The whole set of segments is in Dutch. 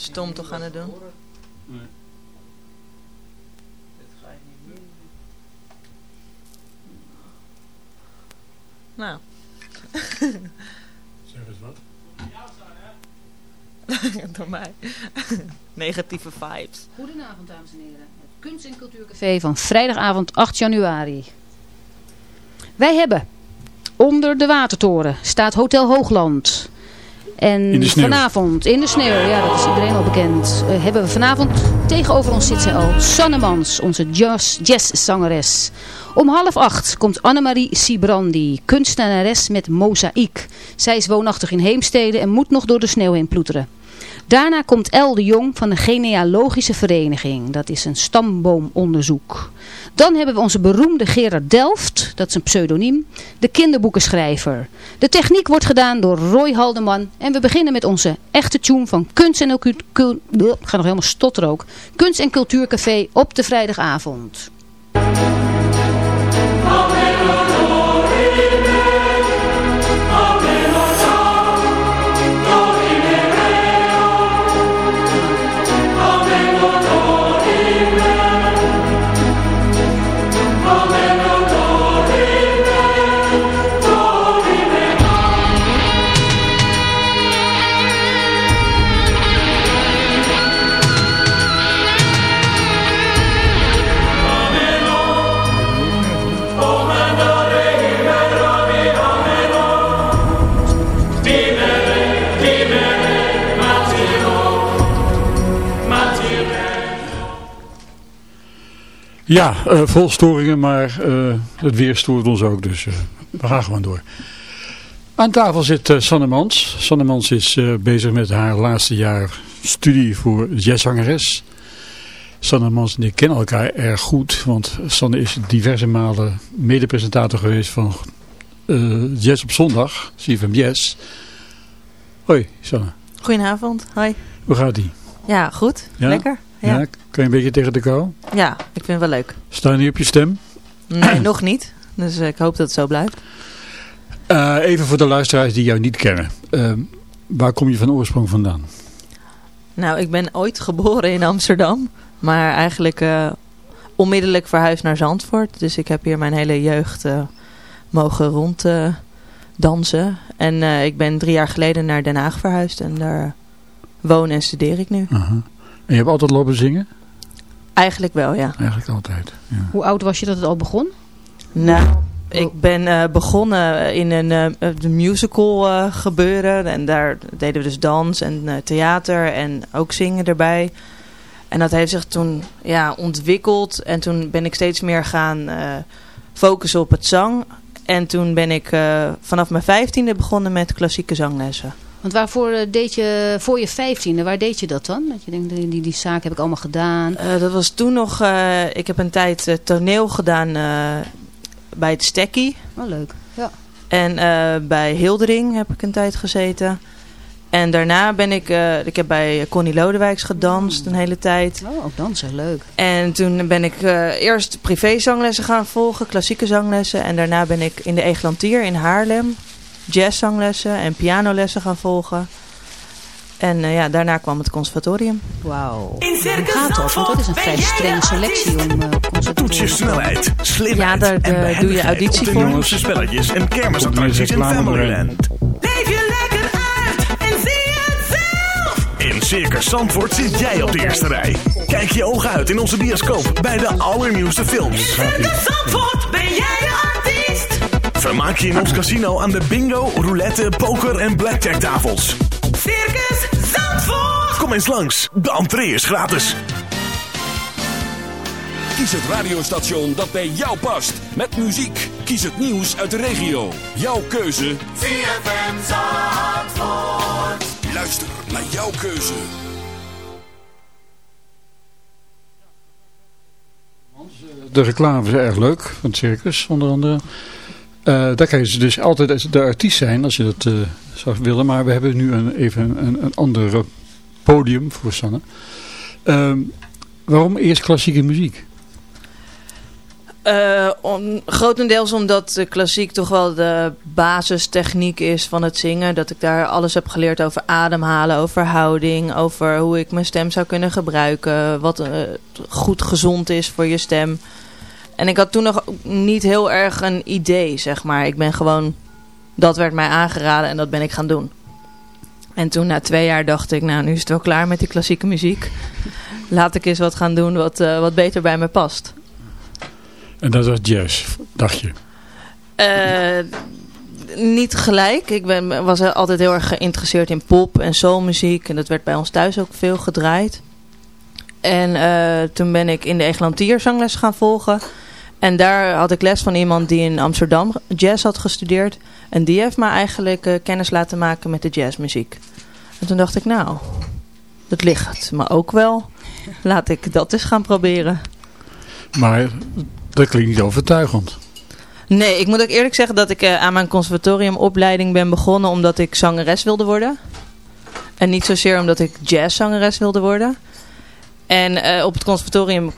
Stom toch aan het doen. Nou. Zeg eens wat. Door mij. Negatieve vibes. Goedenavond, dames en heren. Het Kunst- en Cultuurcafé van vrijdagavond 8 januari. Wij hebben onder de Watertoren staat Hotel Hoogland. En In vanavond in de sneeuw, ja dat is iedereen al bekend, eh, hebben we vanavond tegenover ons zit zij al Sannemans, onze jazz, jazzzangeres. Om half acht komt Annemarie Sibrandi, kunstenares met mozaïek. Zij is woonachtig in Heemstede en moet nog door de sneeuw heen ploeteren. Daarna komt El de Jong van de Genealogische Vereniging. Dat is een stamboomonderzoek. Dan hebben we onze beroemde Gerard Delft, dat is een pseudoniem, de kinderboekenschrijver. De techniek wordt gedaan door Roy Haldeman. En we beginnen met onze echte tune van Kunst en nog helemaal. Kunst en Cultuurcafé op de vrijdagavond. Ja, eh, vol storingen, maar eh, het weer stoort ons ook, dus eh, we gaan gewoon door. Aan tafel zit Sanne Mans. Sanne Mans is bezig met haar laatste jaar studie voor jazzzangeres. Sanne Mans en ik kennen elkaar erg goed, want Sanne is diverse malen medepresentator geweest van Jazz op Zondag, CFM Jazz. Hoi Sanne, Goedenavond. Hoi. hoe gaat die? Ja, goed. Ja? Lekker. Ja. Ja. kan je een beetje tegen de kou? ja, ik vind het wel leuk. Sta je niet op je stem? Nee, nog niet. Dus ik hoop dat het zo blijft. Eh, even voor de luisteraars die jou niet kennen. Eh, waar kom je van oorsprong vandaan? Nou, ik ben ooit geboren in Amsterdam. Maar eigenlijk eh, onmiddellijk verhuisd naar Zandvoort. Dus ik heb hier mijn hele jeugd mogen rond eh, dansen. En ik ben drie jaar geleden naar Den Haag verhuisd. En daar woon en studeer ik nu. Aha. En je hebt altijd lopen zingen? Eigenlijk wel, ja. Eigenlijk altijd. Ja. Hoe oud was je dat het al begon? Nou, ik ben eh, begonnen in een eh, de musical eh, gebeuren. En daar deden we dus dans en eh, theater en ook zingen erbij. En dat heeft zich toen ja, ontwikkeld. En toen ben ik steeds meer gaan eh, focussen op het zang. En toen ben ik eh, vanaf mijn vijftiende begonnen met klassieke zanglessen. Want waarvoor eh, deed je voor je vijftiende, waar deed je dat dan? Dat je denkt, die, die, die zaak heb ik allemaal gedaan. Eh, dat was toen nog, eh, ik heb een tijd toneel gedaan bij het Stekkie. Oh, leuk. Ja. En bij Hildering heb ik een tijd gezeten. En daarna ben ik, ik heb bij Connie Lodewijks gedanst een hele tijd. Oh, ook dansen, leuk. En toen ben ik eerst privé zanglessen gaan volgen, klassieke zanglessen. En daarna ben ik in de Eglantier in Haarlem jazzzanglessen en pianolessen gaan volgen. En uh, ja, daarna kwam het conservatorium. Wauw. Hoe gaat dat? Want dat is een vrij strenge selectie om uh, conservatorium Toets je snelheid, slimheid Ja, daar de, doe je auditie voor. Jongens, spelletjes en kermisattracties in Familyland. Leef je lekker uit en zie het zelf. In Circus Zandvoort zit jij op de eerste rij. Kijk je ogen uit in onze bioscoop bij de allernieuwste films. Circus Zandvoort, Vermaak je in ons casino aan de bingo, roulette, poker en blackjack tafels. Circus Zandvoort. Kom eens langs, de entree is gratis. Kies het radiostation dat bij jou past. Met muziek. Kies het nieuws uit de regio. Jouw keuze. ZFM Zandvoort. Luister naar jouw keuze. De reclame is erg leuk van het circus, onder andere. Uh, daar kan je dus altijd de artiest zijn als je dat uh, zou willen. Maar we hebben nu een, even een, een ander podium voor Sanne. Uh, waarom eerst klassieke muziek? Om, grotendeels omdat de klassiek toch wel de basistechniek is van het zingen. Dat ik daar alles heb geleerd over ademhalen, over houding, over hoe ik mijn stem zou kunnen gebruiken. Wat goed gezond is voor je stem. En ik had toen nog niet heel erg een idee, zeg maar. Ik ben gewoon, dat werd mij aangeraden en dat ben ik gaan doen. En toen na twee jaar dacht ik, nou nu is het wel klaar met die klassieke muziek. Laat ik eens wat gaan doen wat, uh, wat beter bij me past. En dat was jazz, dacht je? Uh, niet gelijk. Ik ben, was altijd heel erg geïnteresseerd in pop en soulmuziek. En dat werd bij ons thuis ook veel gedraaid. En uh, toen ben ik in de Eglantier zangles gaan volgen. En daar had ik les van iemand die in Amsterdam jazz had gestudeerd. En die heeft me eigenlijk uh, kennis laten maken met de jazzmuziek. En toen dacht ik, nou, dat ligt me ook wel. Laat ik dat eens gaan proberen. Maar dat klinkt niet overtuigend. Nee, ik moet ook eerlijk zeggen dat ik uh, aan mijn conservatoriumopleiding ben begonnen omdat ik zangeres wilde worden. En niet zozeer omdat ik jazzzangeres wilde worden. En uh, op het conservatorium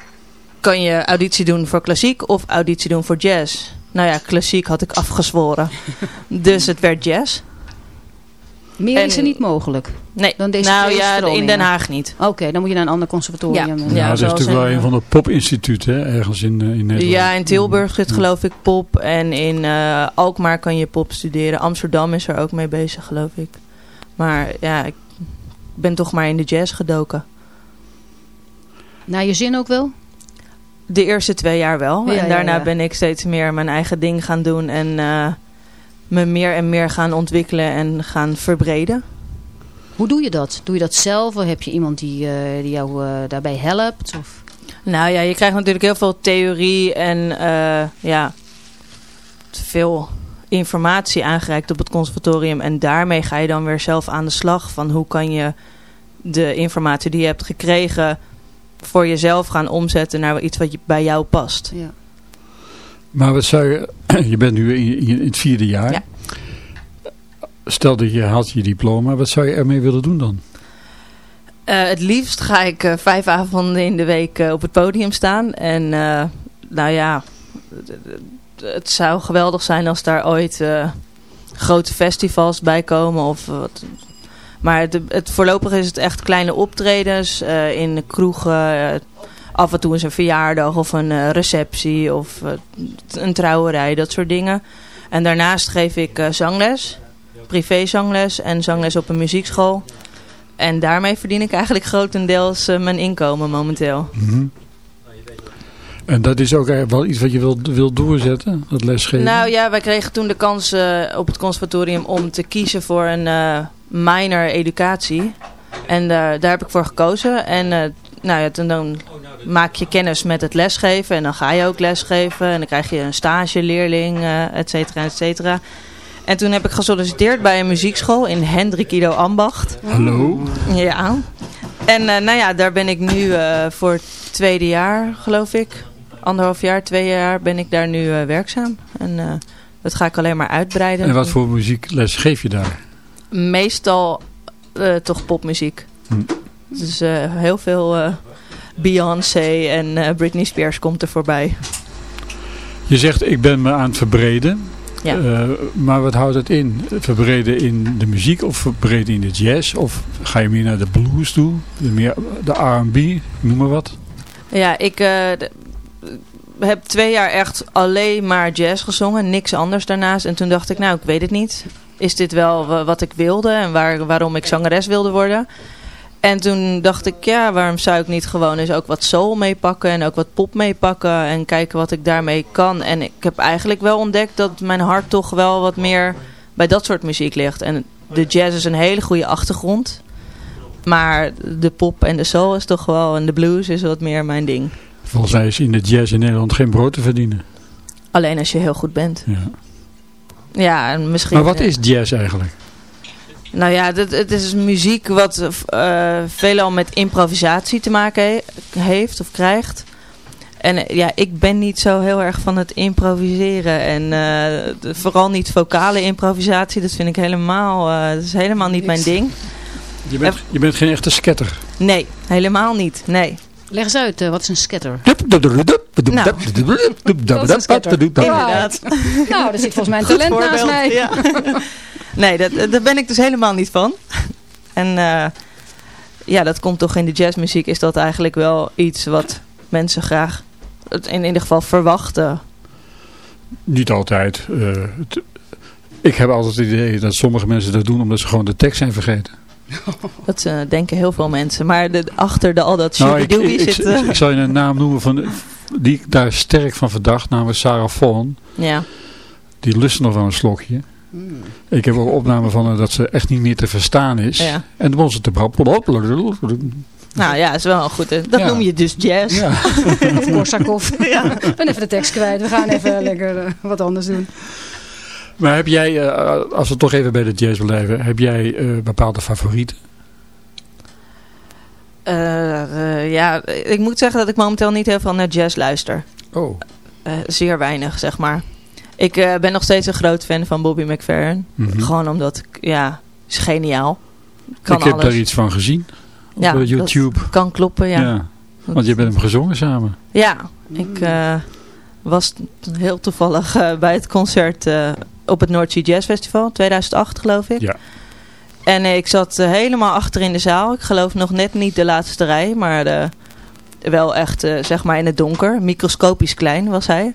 kan je auditie doen voor klassiek of auditie doen voor jazz. Nou ja, klassiek had ik afgezworen. dus het werd jazz. Meer en, is er niet mogelijk? Nee, dan deze nou ja, in Den Haag niet. Oké, okay, dan moet je naar een ander conservatorium. Ja, ja, ja dat is natuurlijk wel een van de popinstituten ergens in, uh, in Nederland. Ja, in Tilburg zit geloof ik pop. En in uh, Alkmaar kan je pop studeren. Amsterdam is er ook mee bezig geloof ik. Maar ja, ik ben toch maar in de jazz gedoken. Naar je zin ook wel? De eerste twee jaar wel. Ja, en daarna ben ik steeds meer mijn eigen ding gaan doen. En uh, me meer en meer gaan ontwikkelen en gaan verbreden. Hoe doe je dat? Doe je dat zelf? Of heb je iemand die, uh, die jou uh, daarbij helpt? Of? Nou ja, je krijgt natuurlijk heel veel theorie en uh, ja, veel informatie aangereikt op het conservatorium. En daarmee ga je dan weer zelf aan de slag van hoe kan je de informatie die je hebt gekregen voor jezelf gaan omzetten naar iets wat je, bij jou past. Ja. Maar wat zou je, je bent nu in, in het vierde jaar. Ja. Stel dat je haalt je diploma, wat zou je ermee willen doen dan? Uh, het liefst ga ik uh, vijf avonden in de week uh, op het podium staan. En nou ja, het zou geweldig zijn als daar ooit grote festivals bij komen. Of wat. Maar het, het, voorlopig is het echt kleine optredens in de kroegen. af en toe is een verjaardag of een receptie of een trouwerij, dat soort dingen. En daarnaast geef ik zangles privé zangles en zangles op een muziekschool. En daarmee verdien ik eigenlijk grotendeels mijn inkomen momenteel. Mm -hmm. En dat is ook wel iets wat je wilt wil doorzetten, dat lesgeven? Nou ja, wij kregen toen de kans uh, op het conservatorium om te kiezen voor een uh, minor educatie. En daar heb ik voor gekozen. En nou ja, dan, dan maak je kennis met het lesgeven en dan ga je ook lesgeven. En dan krijg je een stage, leerling, et cetera, et cetera. En toen heb ik gesolliciteerd bij een muziekschool in Hendrik Ido Ambacht. Hallo? Ja. En uh, nou ja, daar ben ik nu uh, voor het tweede jaar, geloof ik. Anderhalf jaar, twee jaar ben ik daar nu uh, werkzaam. En dat ga ik alleen maar uitbreiden. En wat voor muziekles geef je daar? Meestal eh, toch popmuziek. Hm. Dus eh, heel veel eh, Beyoncé en Britney Spears komt er voorbij. Je zegt, ik ben me aan het verbreden. Ja. Maar wat houdt het in? Verbreden in de muziek of verbreden in de jazz? Of ga je meer naar de blues toe? De, meer, de R&B, noem maar wat. Ja, ik heb twee jaar echt alleen maar jazz gezongen. Niks anders daarnaast. En toen dacht ik, nou, ik weet het niet. Is dit wel wa- wat ik wilde en waar, waarom ik zangeres wilde worden? En toen dacht ik, ja, waarom zou ik niet gewoon eens ook wat soul meepakken en ook wat pop meepakken en kijken wat ik daarmee kan. En ik heb eigenlijk wel ontdekt dat mijn hart toch wel wat meer bij dat soort muziek ligt. En de jazz is een hele goede achtergrond. Maar de pop en de soul is toch wel, en de blues is wat meer mijn ding. Volgens mij is in de jazz in Nederland geen brood te verdienen. Alleen als je heel goed bent. Ja. Ja, en misschien... Maar wat is jazz eigenlijk? Nou ja, het, het is muziek wat eh veelal met improvisatie te maken he- heeft of krijgt. En eh, ja, ik ben niet zo heel erg van het improviseren. En eh, de- vooral niet vocale improvisatie. Dat vind ik helemaal, eh, dat is helemaal niet mijn ding. Je bent, je bent geen echte scatter. Nee, helemaal niet. Nee. Leg eens uit, eh, wat is een scatter? Inderdaad. Nou, daar zit volgens mij een talent naast mij. Ja. nee, dat, daar ben ik dus helemaal niet van. En eh, ja, dat komt toch in de jazzmuziek. Is dat eigenlijk wel iets wat mensen graag in ieder geval verwachten. Niet altijd. eh, ik heb altijd het idee dat sommige mensen dat doen omdat ze gewoon de tekst zijn vergeten. Dat eh, denken heel veel mensen. Maar de, achter de, al dat Nou, ik, ik, ik, zit... ik zal je een naam noemen van, die ik daar sterk van verdacht, namelijk Sarah Vaughan. ja. Die lust nog wel een slokje. Hmm. Ik heb ook opname van haar dat ze echt niet meer te verstaan is. Ja. En dan begon ze te brabbelen. Nou ja, is wel een goed. Dat Ja. noem je dus jazz. Ja. Of Korsakov. Ik ben even de tekst kwijt. We gaan even lekker eh, wat anders doen. Maar heb jij, eh, als we toch even bij de jazz blijven, heb jij eh, bepaalde favorieten? Eh, ja, ik moet zeggen dat ik momenteel niet heel veel naar jazz luister. Oh. Zeer weinig, zeg maar. Ik ben nog steeds een groot fan van Bobby McFerrin. Mhm. Gewoon omdat, ja, is geniaal. Kan ik heb alles. daar iets van gezien. Op Ja, YouTube. Dat kan kloppen, ja. Ja. Want je bent hem gezongen samen. Ja, ik was heel toevallig bij het concert op het North Sea Jazz Festival, 2008 geloof ik. Ja. En ik zat eh, helemaal achter in de zaal. Ik geloof nog net niet de laatste rij, maar wel echt eh, zeg maar in het donker. Microscopisch klein was hij.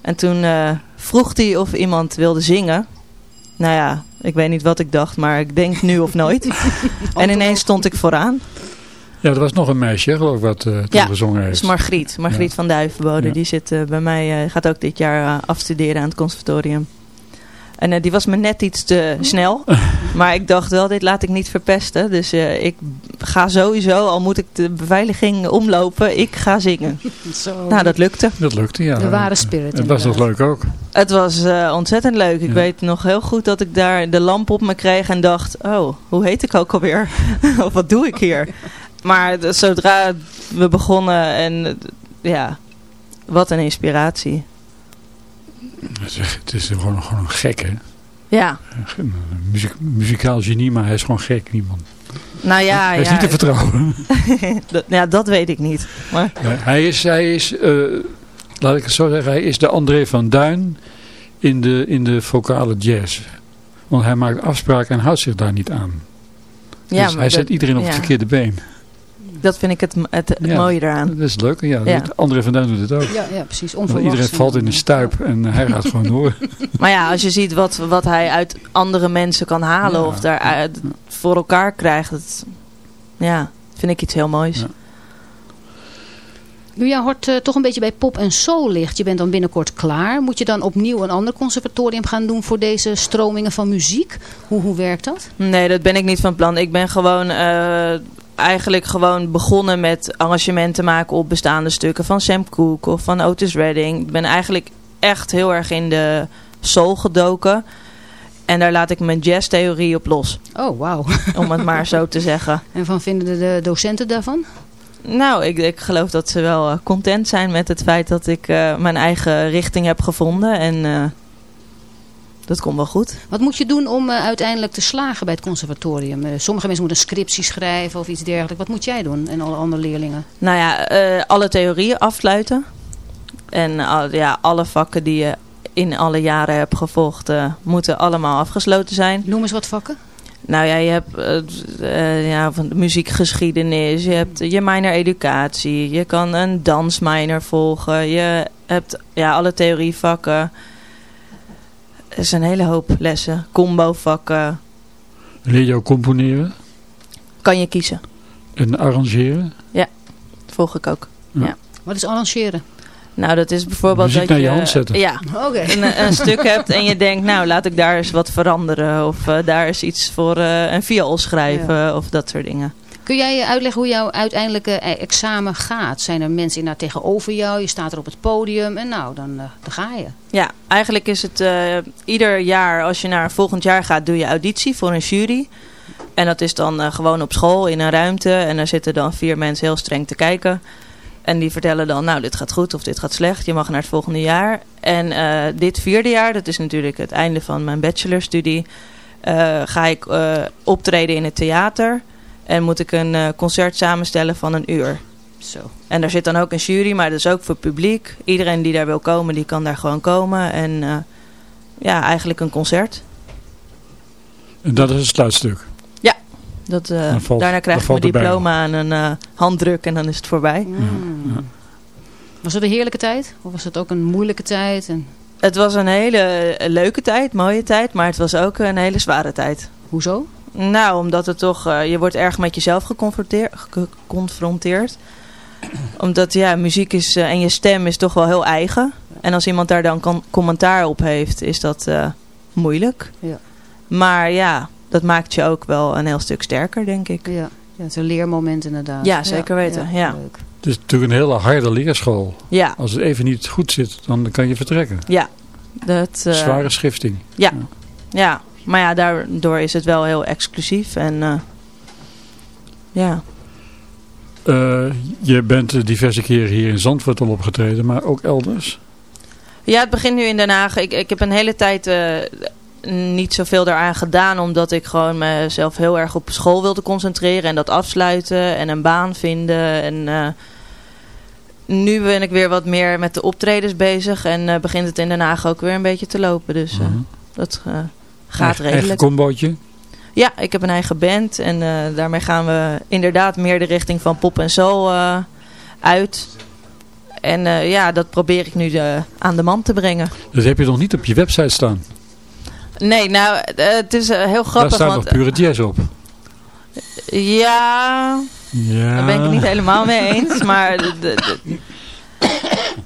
En toen eh, vroeg hij of iemand wilde zingen. Nou ja, ik weet niet wat ik dacht, maar ik denk nu of nooit. en ineens stond ik vooraan. Ja, er was nog een meisje, geloof ik, wat eh toen Ja, gezongen Dat heeft. is Margriet. Margriet Ja. van Duivenbode. Ja. Die zit bij mij, gaat ook dit jaar afstuderen aan het conservatorium. En eh, die was me net iets te snel. maar ik dacht wel, dit laat ik niet verpesten. Dus eh, ik ga sowieso, al moet ik de beveiliging omlopen, ik ga zingen. Zo, Nou, dat lukte. Dat lukte, ja. de ware spirit. Het was nog inderdaad. leuk ook. Het was eh, ontzettend leuk. Ik Ja. weet nog heel goed dat ik daar de lamp op me kreeg en dacht... Oh, hoe heet ik ook alweer? of wat doe ik hier? Maar zodra we begonnen en ja, wat een inspiratie. Het is, gewoon, gewoon een gek, hè. Ja, Een muziek, muzikaal genie, maar hij is gewoon gek, niemand. nou ja, hij is ja, niet te vertrouwen. ja, dat weet ik niet. Maar Ja, hij is, hij is eh, laat ik het zo zeggen, hij is de André van Duin in de, in de vocale jazz. Want hij maakt afspraken en houdt zich daar niet aan. ja, dus maar hij zet iedereen op het verkeerde been. Dat vind ik het, het, het Ja. mooie eraan. Dat is leuk. Ja, Ja. André van Duin doet het ook. Ja, ja, precies. Iedereen valt in een stuip en hij gaat gewoon door. Maar ja, als je ziet wat, wat hij uit andere mensen kan halen Ja. of daar uit- voor elkaar krijgt, dat, ja, vind ik iets heel moois. Ja. Nu jouw hart eh, toch een beetje bij pop en soul ligt. Je bent dan binnenkort klaar. Moet je dan opnieuw een ander conservatorium gaan doen voor deze stromingen van muziek? Hoe, hoe werkt dat? Nee, dat ben ik niet van plan. Ik ben gewoon eh, eigenlijk gewoon begonnen met arrangementen maken op bestaande stukken van Sam Cooke of van Otis Redding. Ik ben eigenlijk echt heel erg in de soul gedoken. En daar laat ik mijn jazztheorie op los, Oh, wauw. om het maar zo te zeggen. En van vinden de, docenten daarvan? Nou, ik, ik geloof dat ze wel eh, content zijn met het feit dat ik eh, mijn eigen richting heb gevonden. En eh, dat komt wel goed. Wat moet je doen om eh, uiteindelijk te slagen bij het conservatorium? Eh, sommige mensen moeten een scriptie schrijven of iets dergelijks. Wat moet jij doen en alle andere leerlingen? Nou ja, eh, alle theorieën afsluiten. En ja, alle vakken die je in alle jaren hebt gevolgd, moeten allemaal afgesloten zijn. Noem eens wat vakken. Nou ja, je hebt ja, van de muziekgeschiedenis, je hebt je minor educatie, je kan een dansminor volgen, je hebt ja, alle theorievakken. Er is een hele hoop lessen, combovakken, Leer je ook componeren kan je kiezen. en arrangeren? Volg ik ook. Wat is arrangeren? Nou, dat is bijvoorbeeld Muziek dat naar je... je hand zetten. Ja, Oké. een, een stuk hebt en je denkt, nou laat ik daar eens wat veranderen. Of eh, daar is iets voor eh, een viool schrijven of dat soort dingen. Kun jij je uitleggen hoe jouw uiteindelijke eh, examen gaat? Zijn er mensen inderdaad tegenover jou? Je staat er op het podium en nou, dan, eh, dan ga je. Ja, eigenlijk is het eh, ieder jaar als je naar volgend jaar gaat, doe je auditie voor een jury. En dat is dan eh, gewoon op school in een ruimte. En daar zitten dan vier mensen heel streng te kijken. En die vertellen dan, nou dit gaat goed of dit gaat slecht. Je mag naar het volgende jaar. En eh, dit vierde jaar, dat is natuurlijk het einde van mijn bachelorstudie. eh, ga ik eh, optreden in het theater. En moet ik een eh, concert samenstellen van een uur. Zo. En daar zit dan ook een jury, maar dat is ook voor publiek. Iedereen die daar wil komen, die kan daar gewoon komen. En eh, ja, eigenlijk een concert. En dat is het sluitstuk. Dat, eh, valt- daarna krijg ik mijn diploma en een handdruk en dan is het voorbij. Mm. ja. Was het een heerlijke tijd? Of was het ook een moeilijke tijd? En Het was een hele leuke tijd, mooie tijd, maar het was ook een hele zware tijd. hoezo? Nou, omdat het toch, eh, je wordt erg met jezelf geconfronteer- geconfronteerd. Omdat ja, muziek is eh, en je stem is toch wel heel eigen. En als iemand daar dan kan, commentaar op heeft, is dat eh, moeilijk. Ja. Maar ja, dat maakt je ook wel een heel stuk sterker, denk ik. Ja, ja het is een leermoment inderdaad. Ja, zeker weten, ja. Leuk. Het is natuurlijk een hele harde leerschool. Ja, Als het even niet goed zit, dan kan je vertrekken. ja. Dat, eh, Zware schifting. Ja, maar ja, daardoor is het wel heel exclusief. En eh, ja, Eh, je bent diverse keren hier in Zandvoort al opgetreden, maar ook elders. Ja, het begint nu in Den Haag. Ik, ik heb een hele tijd eh, niet zoveel daaraan gedaan. Omdat ik gewoon mezelf heel erg op school wilde concentreren. En dat afsluiten en een baan vinden. En nu ben ik weer wat meer met de optredens bezig. En begint het in Den Haag ook weer een beetje te lopen. Dus Mhm. dat gaat Eigen- Eigen combootje. Ja, ik heb een eigen band. En eh, daarmee gaan we inderdaad meer de richting van pop en soul eh, uit. En eh, ja, dat probeer ik nu aan de man te brengen. Dat heb je nog niet op je website staan. Nee, nou, het is heel Daar grappig. staat want, nog pure jazz op. ja, Ja. daar ben ik het niet helemaal mee eens. Maar de-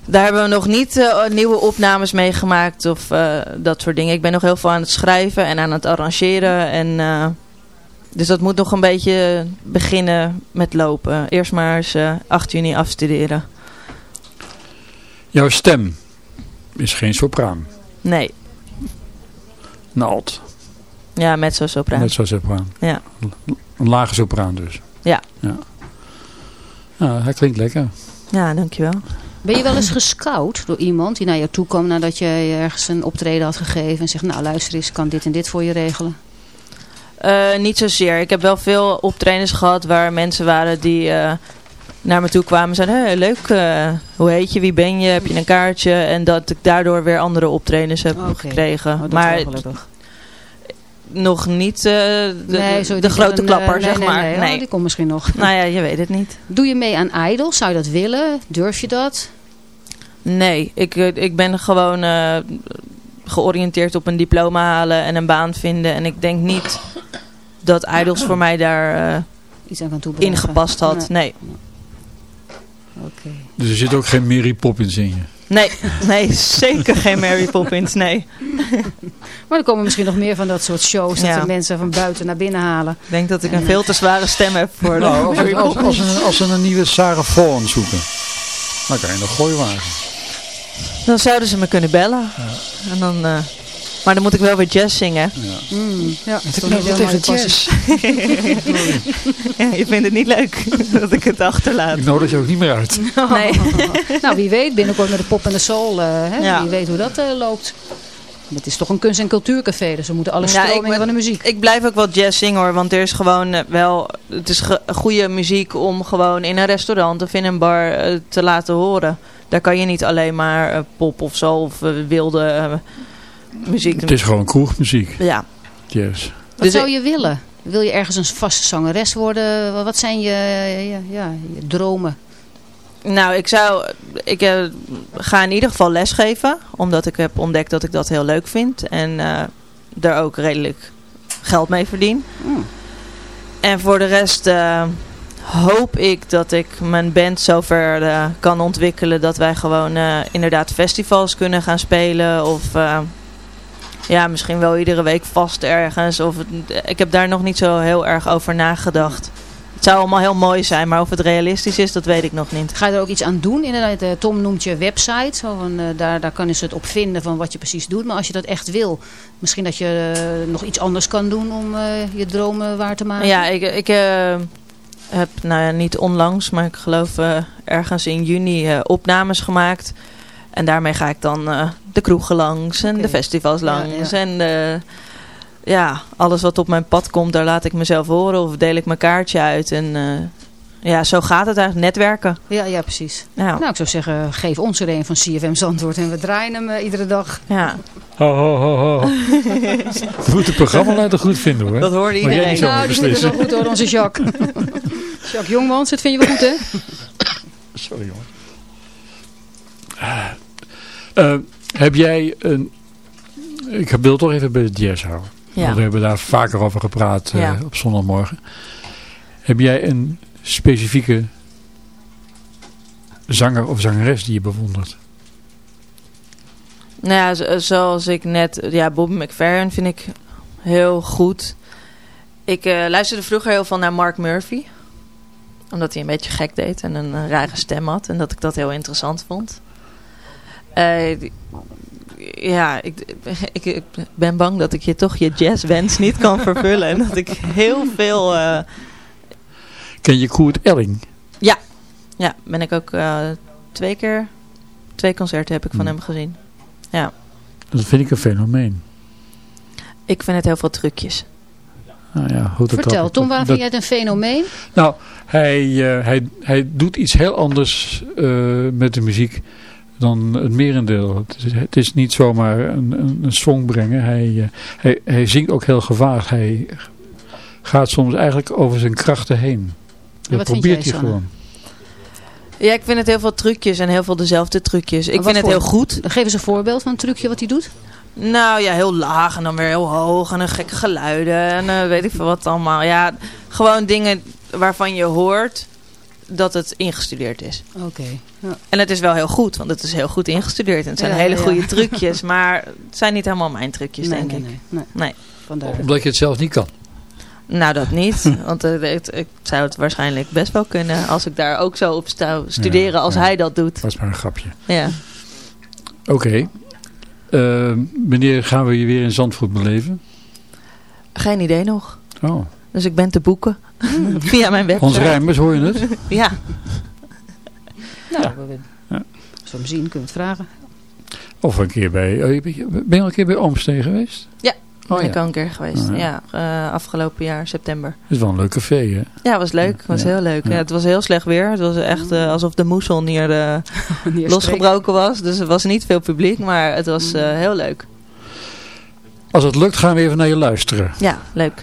daar hebben we nog niet eh, nieuwe opnames meegemaakt of eh, dat soort dingen. Ik ben nog heel veel aan het schrijven en aan het arrangeren. En, eh, dus dat moet nog een beetje beginnen met lopen. Eerst maar eens eh 8 juni afstuderen. Jouw stem is geen sopraan. Nee, Een alt. ja, met zo'n sopraan. Net zoals sopraan. Ja. Een lage sopraan dus. Ja. ja. Ja, hij klinkt lekker. Ja, dankjewel. Ben je wel eens gescout door iemand die naar jou toe kwam nadat je ergens een optreden had gegeven en zegt, nou luister eens, ik kan dit en dit voor je regelen? Eh, niet zozeer. Ik heb wel veel optredens gehad waar mensen waren die eh, naar me toe kwamen en zeiden, hey, leuk, eh, hoe heet je, wie ben je, heb je een kaartje? En dat ik daardoor weer andere optredens heb gekregen. Oh, maar nog niet de, Nee, grote een, klapper, eh, zeg nee, maar. Nee, Nee. Oh, die komt misschien nog. Nou ja, je weet het niet. Doe je mee aan Idol? Zou je dat willen? Durf je dat? Nee, ik, eh, ik ben gewoon eh, georiënteerd op een diploma halen en een baan vinden. En ik denk niet dat Idols voor mij daar eh, Iets aan kan toebrengen? ingepast had. Nee. Oké. Dus er zit ook geen Mary Poppins in je. Nee, nee, zeker geen Mary Poppins, nee. Maar er komen misschien nog meer van dat soort shows dat Ja. de mensen van buiten naar binnen halen. Ik denk dat ik een veel te zware stem heb voor de Nou, als, Mary als, als, Poppins. als, ze- als ze een nieuwe Sarah Vaughan zoeken, dan kan je nog gooien wagen. Dan zouden ze me kunnen bellen. En dan, eh, maar dan moet ik wel weer jazz zingen. Mm, ja, dat is toch nou niet passie. Ja, je vindt het niet leuk dat ik het achterlaat. Ik nodig je ook niet meer uit. Nee. nou, wie weet, binnenkort met de pop en de soul, eh, hè? Ja. wie weet hoe dat eh, loopt. Het is toch een kunst- en cultuurcafé, dus we moeten alle Ja, ik stromingen ben- van de muziek. Ik blijf ook wel jazz zingen hoor, want er is gewoon eh, wel, het is ge- goede muziek om gewoon in een restaurant of in een bar eh, te laten horen. Daar kan je niet alleen maar eh, pop of zo of wilde muziek Het is gewoon kroegmuziek. Ja, Yes. Wat dus zou je willen? Wil je ergens een vaste zangeres worden? Wat zijn je, ja, ja, je dromen? nou ik zou, ik ga in ieder geval lesgeven, omdat ik heb ontdekt dat ik dat heel leuk vind en eh daar ook redelijk geld mee verdien. Hmm. En voor de rest eh, hoop ik dat ik mijn band zover eh, kan ontwikkelen dat wij gewoon inderdaad festivals kunnen gaan spelen. Of ja, misschien wel iedere week vast ergens. Of ik heb daar nog niet zo heel erg over nagedacht. Het zou allemaal heel mooi zijn, maar of het realistisch is, dat weet ik nog niet. Ga je er ook iets aan doen? Inderdaad, eh, Tom noemt je website. Zo van, eh, daar, daar kan je het op vinden van wat je precies doet. Maar als je dat echt wil, misschien dat je eh, nog iets anders kan doen om je dromen waar te maken. Ja, ik, ik heb nou ja, niet onlangs, maar ik geloof ergens in juni opnames gemaakt. En daarmee ga ik dan de kroegen langs en de festivals langs. ja. En ja, alles wat op mijn pad komt, daar laat ik mezelf horen of deel ik mijn kaartje uit. En eh, ja, zo gaat het eigenlijk, netwerken. Ja, ja, precies. Ja, Nou, ik zou zeggen, geef ons er een van CFM Zandvoort en we draaien hem eh, iedere dag. ja. Ho, ho, ho, ho. Je moet het programma laten goed vinden hoor. dat hoorde Maar jij iedereen. niet nou, die vindt het wel goed hoor, onze Jacques. Jacques Jongmans, dat vind je wel goed hè? Sorry jongen. Eh, heb jij een... Ik wil toch even bij de jazz houden. Ja. We hebben daar vaker over gepraat eh, op zondagmorgen. Heb jij een specifieke zanger of zangeres die je bewondert? Nou ja, zo- zoals ik net... Ja, Bobby McFerrin vind ik heel goed. Ik eh, luisterde vroeger heel veel naar Mark Murphy. Omdat hij een beetje gek deed en een, eh, rare stem had. En dat ik dat heel interessant vond. Eh, ja, ik, ik, ik ben bang dat ik je toch je jazzwens niet kan vervullen. En dat ik heel veel... eh, Ken je Koert Elling? ja, ben ik ook eh, twee keer... Twee concerten heb ik van Hmm. hem gezien. Dat vind ik een fenomeen. Ik vind het heel veel trucjes. Nou ja, hoe dat Vertel, dat- Tom, waarom vind jij het een fenomeen? Nou, hij, eh, hij, hij doet iets heel anders eh, met de muziek dan het merendeel. Het is, het is niet zomaar een, een, een song brengen. Hij, eh, hij, hij zingt ook heel gewaagd. Hij gaat soms eigenlijk over zijn krachten heen. Dat probeert hij gewoon. Ja, ik vind het heel veel trucjes en heel veel dezelfde trucjes. Ik vind het voor- heel goed. Geef eens een voorbeeld van een trucje wat hij doet. Nou ja, heel laag en dan weer heel hoog en dan gekke geluiden en eh, weet ik veel wat allemaal. Ja, gewoon dingen waarvan je hoort dat het ingestudeerd is. Oké. En het is wel heel goed, want het is heel goed ingestudeerd. En het zijn Ja, hele ja. goede trucjes, maar het zijn niet helemaal mijn trucjes, Nee, denk nee, ik. nee, nee. Nee. Vandaar. Omdat je het zelf niet kan. Nou, dat niet. Want eh, ik zou het waarschijnlijk best wel kunnen als ik daar ook zo op zou studeren Ja, als ja. hij dat doet. Dat was maar een grapje. Ja. Oké. Eh, wanneer gaan we je weer in Zandvoort beleven? Geen idee nog. Oh. Dus ik ben te boeken via mijn website. Hans Rijmers, hoor je het? Ja. Nou, Ja. we, Ja. als we hem zien, kunnen we het vragen. Of een keer bij... oh, Ben je al een keer bij Oomsteen geweest? Ja, Oh ben ja. ik al een keer geweest. Oh, ja, ja. eh, afgelopen jaar, september. Dat is wel een leuk café, hè? Ja, was leuk. was Ja. heel leuk. Ja. Ja. het was heel slecht weer. Het was echt eh, alsof de moesson hier eh, losgebroken was. Dus er was niet veel publiek, maar het was eh, heel leuk. Als het lukt gaan we even naar je luisteren. Ja, leuk.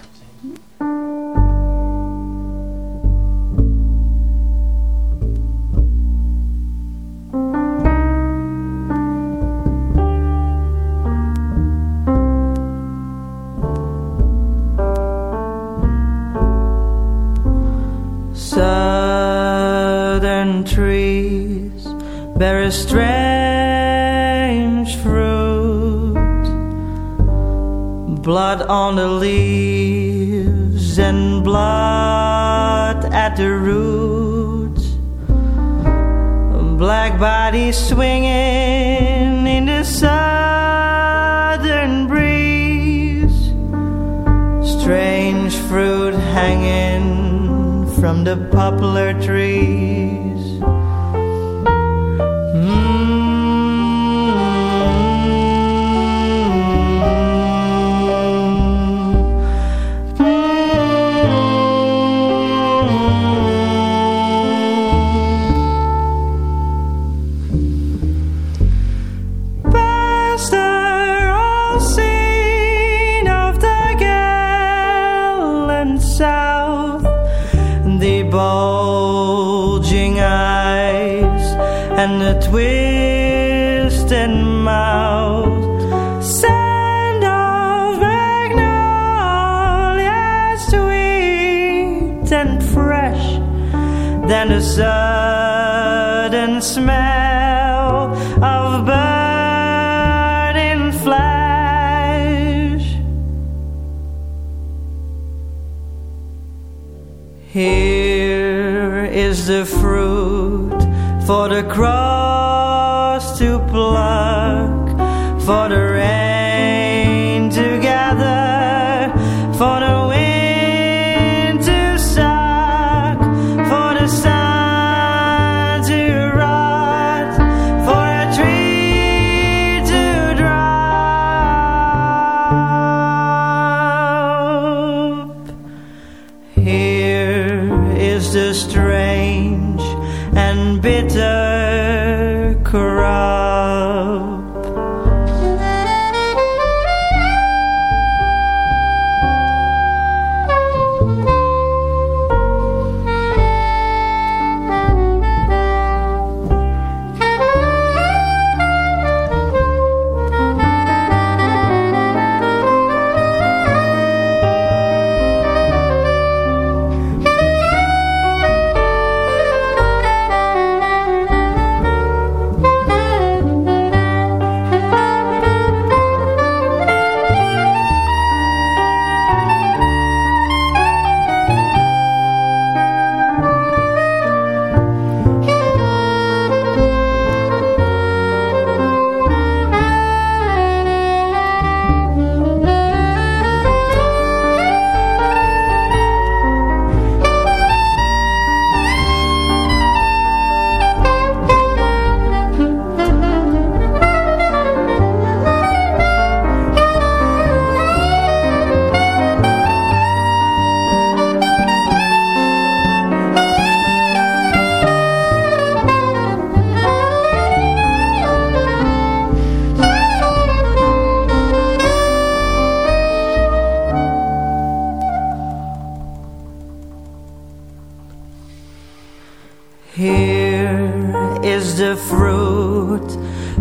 The fruit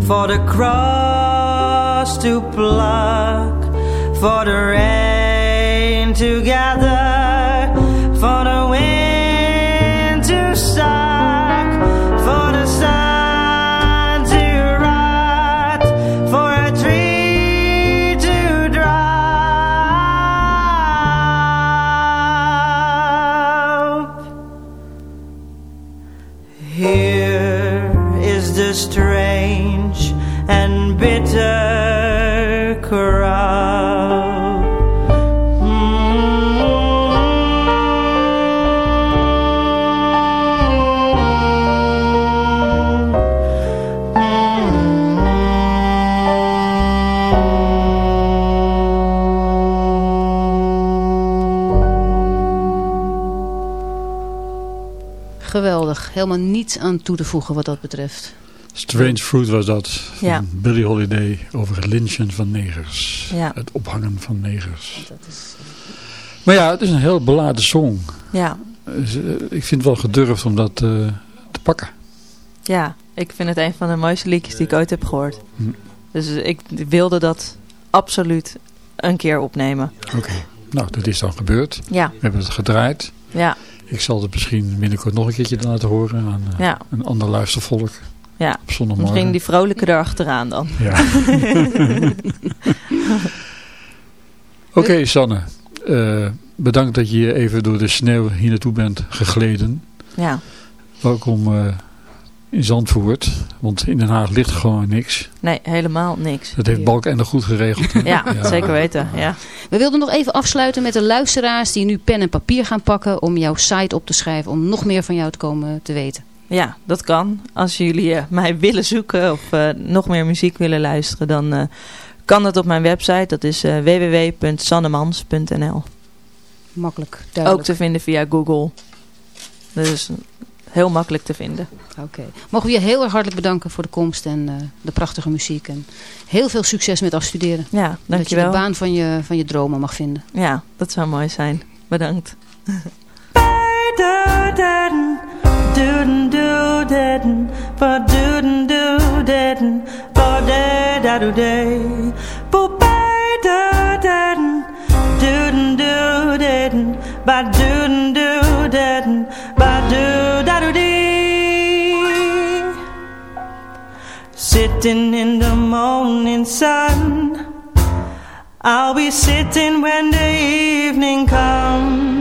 for the cross to pluck, for the rain to gather, strange and bitter. Geweldig. Helemaal niets aan toe te voegen wat dat betreft. Strange Fruit was dat. Van Ja. Billie Holiday over het lynchen van negers. Ja. Het ophangen van negers. Dat is... Maar ja, het is een heel beladen song. Ja, Dus, eh, ik vind het wel gedurfd om dat eh, te pakken. ja, ik vind het een van de mooiste liedjes die ik ooit heb gehoord. Hm. Dus ik wilde dat absoluut een keer opnemen. Oké. Nou, dat is dan gebeurd. Ja, We hebben het gedraaid. ja, Ik zal het misschien binnenkort nog een keertje laten horen aan eh, ja, een ander luistervolk ja. op zondagmorgen. Misschien die vrolijke erachteraan dan. Ja. Oké, Sanne. Eh, bedankt dat je even door de sneeuw hier naartoe bent gegleden. Ja, Welkom eh, in Zandvoort. Want in Den Haag ligt gewoon niks. nee, helemaal niks. Dat heeft Balk en goed geregeld. hè? Ja, zeker weten. Ja. We wilden nog even afsluiten met de luisteraars die nu pen en papier gaan pakken om jouw site op te schrijven. Om nog meer van jou te komen te weten. Ja, dat kan. Als jullie eh, mij willen zoeken of eh, nog meer muziek willen luisteren, dan eh, kan dat op mijn website. Dat is www.sannemans.nl. Makkelijk, Ook duidelijk. te vinden via Google. Dus heel makkelijk te vinden. Oké. Mogen we je heel erg hartelijk bedanken voor de komst en de prachtige muziek. En heel veel succes met afstuderen. Ja, Dat je dankjewel. de baan van je, van je dromen mag vinden. Ja, dat zou mooi zijn. Bedankt. Sitting in the morning sun. I'll be sitting when the evening comes,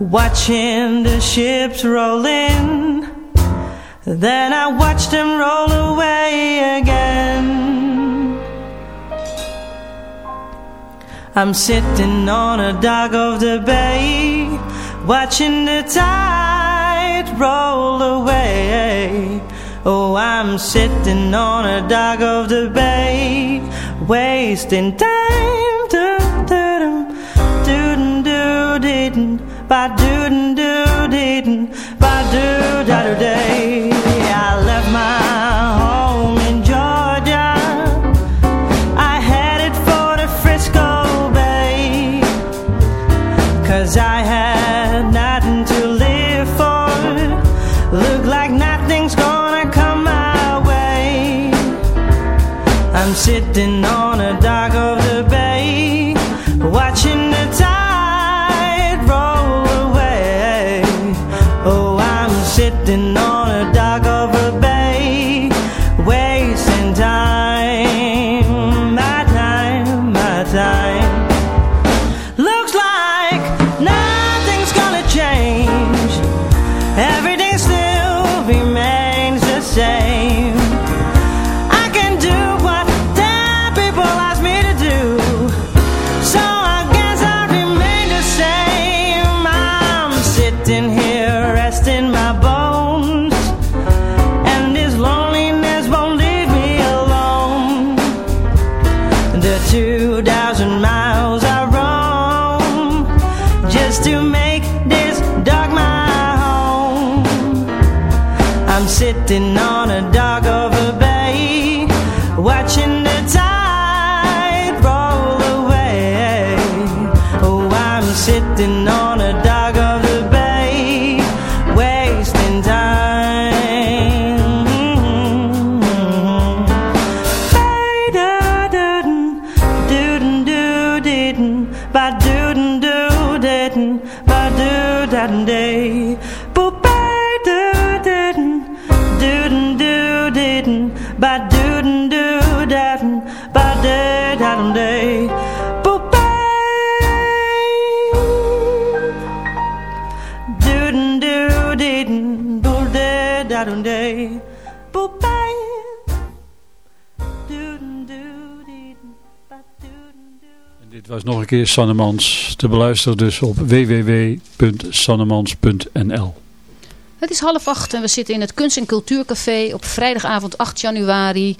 watching the ships roll in. Then I watch them roll away again. I'm sitting on a dock of the bay, watching the tide roll away. Oh, I'm sitting on a dock of the bay, wasting time. Ba do da do day. I left my home in Georgia. I headed for the Frisco Bay, cause I had nothing to live for. Look like nothing's gonna come my way. I'm sitting on dit was nog een keer Sannemans te beluisteren dus op www.sannemans.nl Het is half acht en we zitten in het Kunst- en Cultuurcafé op vrijdagavond 8 januari.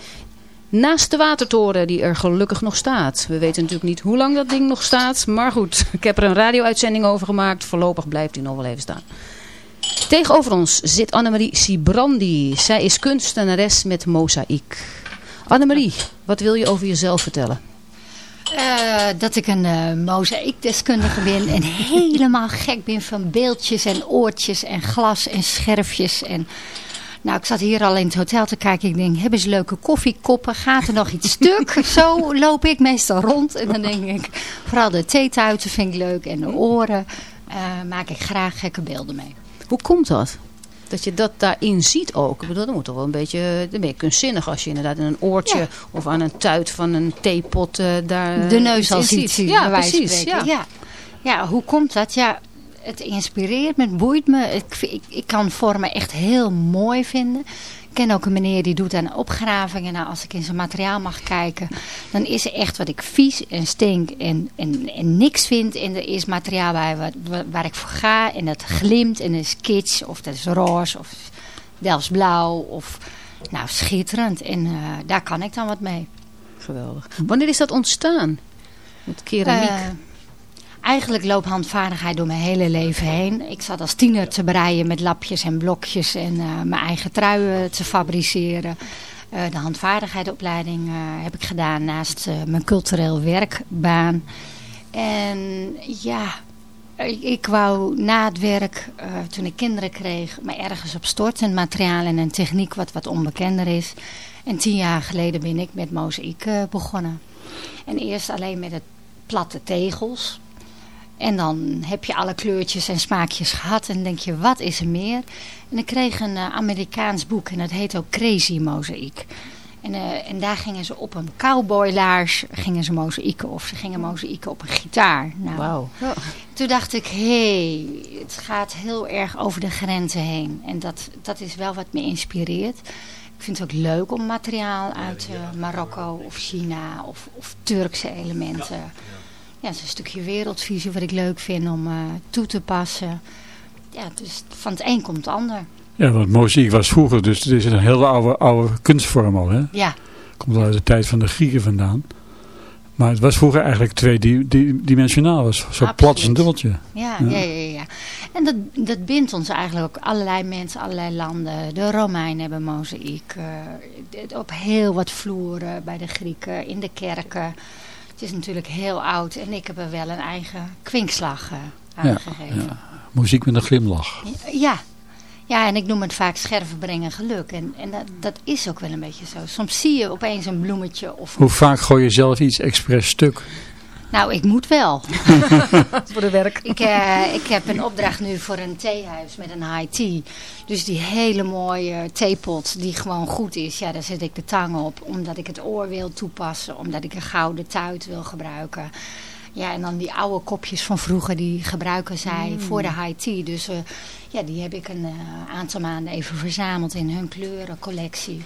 Naast de watertoren die er gelukkig nog staat. We weten natuurlijk niet hoe lang dat ding nog staat. Maar goed, ik heb er een radio-uitzending over gemaakt. Voorlopig blijft hij nog wel even staan. Tegenover ons zit Annemarie Sibrandi. Zij is kunstenares met mozaïek. Annemarie, wat wil je over jezelf vertellen? Eh, dat ik een eh mozaïekdeskundige ben en helemaal gek ben van beeldjes en oortjes en glas en scherfjes. En, nou, ik zat hier al in het hotel te kijken. Ik denk, hebben ze leuke koffiekoppen? Gaat er nog iets stuk? Zo loop ik meestal rond. En dan denk ik, vooral de theetuiten vind ik leuk en de oren. eh, maak ik graag gekke beelden mee. Hoe komt dat? Dat je dat daarin ziet ook. Ik bedoel, dat moet toch wel een beetje, dan ben je kunstzinnig als je inderdaad in een oortje Ja. of aan een tuit van een theepot eh, daar de eh, neus iets al ziet. Ja, precies. Ja. Ja. Ja, hoe komt dat? Ja, het inspireert me, het boeit me. Ik, ik, ik kan vormen echt heel mooi vinden. Ik ken ook een meneer die doet aan opgravingen. Nou, als ik in zijn materiaal mag kijken, dan is er echt wat ik vies en stink en, en, en niks vind. En er is materiaal bij waar, waar- waar ik voor ga en dat glimt en dat is kitsch of dat is roze of delfts blauw of nou schitterend. En eh, daar kan ik dan wat mee. Geweldig. Wanneer is dat ontstaan? Met keramiek. Eh, eigenlijk loopt handvaardigheid door mijn hele leven heen. Ik zat als tiener te breien met lapjes en blokjes en eh, mijn eigen truien te fabriceren. Eh, de handvaardigheidsopleiding eh, heb ik gedaan naast mijn cultureel werkbaan. En ja, ik, wou na het werk, toen ik kinderen kreeg, me ergens op storten. Materiaal en een techniek wat wat onbekender is. En tien jaar geleden ben ik met mozaïek begonnen. En eerst alleen met het platte tegels. En dan heb je alle kleurtjes en smaakjes gehad. En denk je, wat is er meer? En ik kreeg een eh, Amerikaans boek. En dat heet ook Crazy Mozaïek. En, eh, en daar gingen ze op een cowboylaars gingen ze mozaïeken. Of ze gingen mozaïeken op een gitaar. Nou, Wauw. toen dacht ik, hé, hey, het gaat heel erg over de grenzen heen. En dat, dat is wel wat me inspireert. Ik vind het ook leuk om materiaal uit eh, Marokko of China of, of Turkse elementen. Ja, het is een stukje wereldvisie wat ik leuk vind om eh, toe te passen. Ja, dus van het een komt het ander. Ja, want mozaïek was vroeger, dus het is een hele oude, oude kunstvorm al. Hè? Ja, Komt al uit de tijd van de Grieken vandaan. Maar het was vroeger eigenlijk tweedimensionaal. was zo Absoluut. plat als een dubbeltje. ja, Ja. ja, ja. ja, En dat, dat bindt ons eigenlijk ook. Allerlei mensen, allerlei landen. De Romeinen hebben mozaïek. het- op heel wat vloeren bij de Grieken, in de kerken. Het is natuurlijk heel oud. En ik heb er wel een eigen kwinkslag eh, Ja, aangegeven. ja. Muziek met een glimlach. Ja. Ja, en ik noem het vaak scherven brengen geluk. En, en dat, dat is ook wel een beetje zo. Soms zie je opeens een bloemetje of een... Hoe vaak gooi je zelf iets expres stuk? Nou, ik moet wel. Voor de werk. Ik, eh, ik heb een opdracht nu voor een theehuis met een high tea. Dus die hele mooie theepot die gewoon goed is. Ja, daar zet ik de tang op. Omdat ik het oor wil toepassen. Omdat ik een gouden tuit wil gebruiken. Ja, en dan die oude kopjes van vroeger, die gebruiken zij voor de high tea. Dus eh, ja, die heb ik een eh, aantal maanden even verzameld in hun kleurencollectie.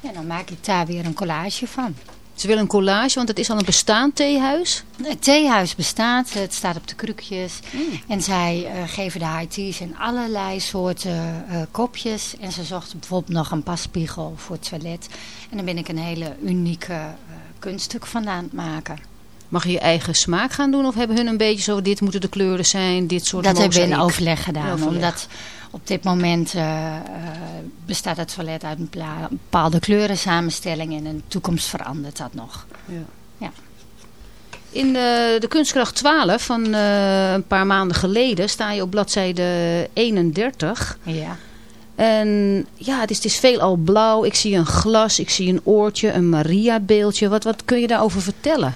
Ja, dan maak ik daar weer een collage van. Ze willen een collage, want het is al een bestaand theehuis. Het theehuis bestaat, het staat op de krukjes. En zij eh, geven de high teas in allerlei soorten eh, kopjes. En ze zochten bijvoorbeeld nog een paspiegel voor het toilet. En dan ben ik een hele unieke eh, kunststuk van aan het maken. Mag je je eigen smaak gaan doen? Of hebben hun een beetje zo, dit moeten de kleuren zijn, dit soort dat hebben we in overleg gedaan. Overleg. Omdat op dit moment eh, eh, bestaat het toilet uit een bepaalde kleurensamenstelling. En in de toekomst verandert dat nog. In de, de kunstkracht 12 van eh, een paar maanden geleden sta je op bladzijde 31. Ja. En ja, het is, het is veelal blauw. Ik zie een glas, ik zie een oortje, een Maria beeldje. Wat, wat kun je daarover vertellen?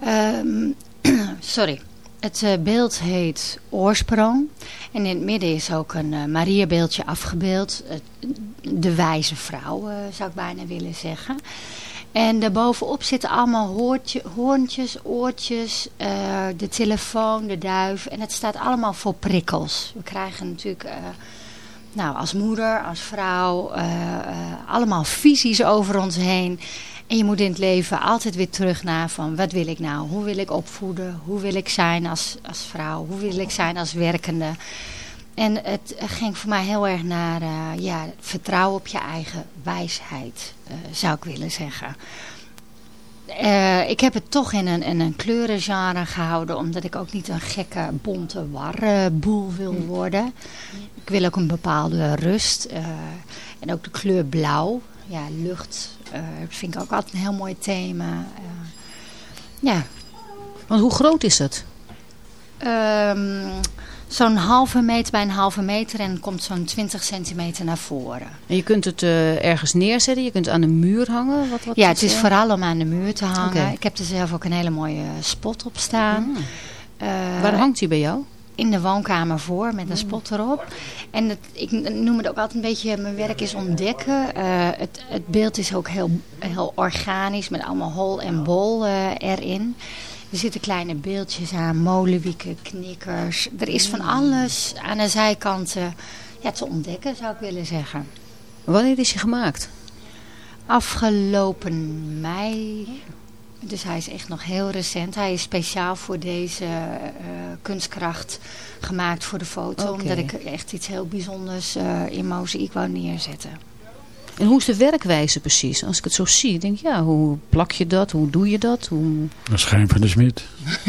Ehm, sorry. Het eh, beeld heet Oorsprong. En in het midden is ook een eh Mariabeeldje afgebeeld. De wijze vrouw, eh, zou ik bijna willen zeggen. En daarbovenop zitten allemaal hoortje, hoorntjes, oortjes, de telefoon, de duif. En het staat allemaal voor prikkels. We krijgen natuurlijk... nou, als moeder, als vrouw, allemaal visies over ons heen. En je moet in het leven altijd weer terug naar van wat wil ik nou? Hoe wil ik opvoeden? Hoe wil ik zijn als, als vrouw? Hoe wil ik zijn als werkende? En het ging voor mij heel erg naar eh, ja, vertrouwen op je eigen wijsheid, eh, zou ik willen zeggen. Eh, ik heb het toch in een, in een kleurengenre gehouden, omdat ik ook niet een gekke, bonte warboel wil worden. Ik wil ook een bepaalde rust. en ook de kleur blauw. Ja, lucht. Eh, vind ik ook altijd een heel mooi thema. eh. ja, Want hoe groot is het? Ehm, zo'n halve meter bij een halve meter en komt zo'n 20 centimeter naar voren. En je kunt het eh, ergens neerzetten, je kunt het aan de muur hangen. Wat, wat Ja, het is vooral om aan de muur te hangen. Ik heb er zelf ook een hele mooie spot op staan. Eh, Waar hangt die bij jou? In de woonkamer voor met een spot erop. En het, ik noem het ook altijd een beetje, mijn werk is ontdekken. Eh, het, het beeld is ook heel, heel organisch met allemaal hol en bol eh, erin. Er zitten kleine beeldjes aan, molenwieken, knikkers. Er is van alles aan de zijkanten ja, te ontdekken, zou ik willen zeggen. Wanneer is hij gemaakt? Afgelopen mei. Dus hij is echt nog heel recent. Hij is speciaal voor deze eh, kunstkracht gemaakt voor de foto. Omdat ik echt iets heel bijzonders eh, in mozaïek wou neerzetten. En hoe is de werkwijze precies? Als ik het zo zie, denk ik, ja, hoe plak je dat? Hoe doe je dat? Hoe... Een schijn van de smid.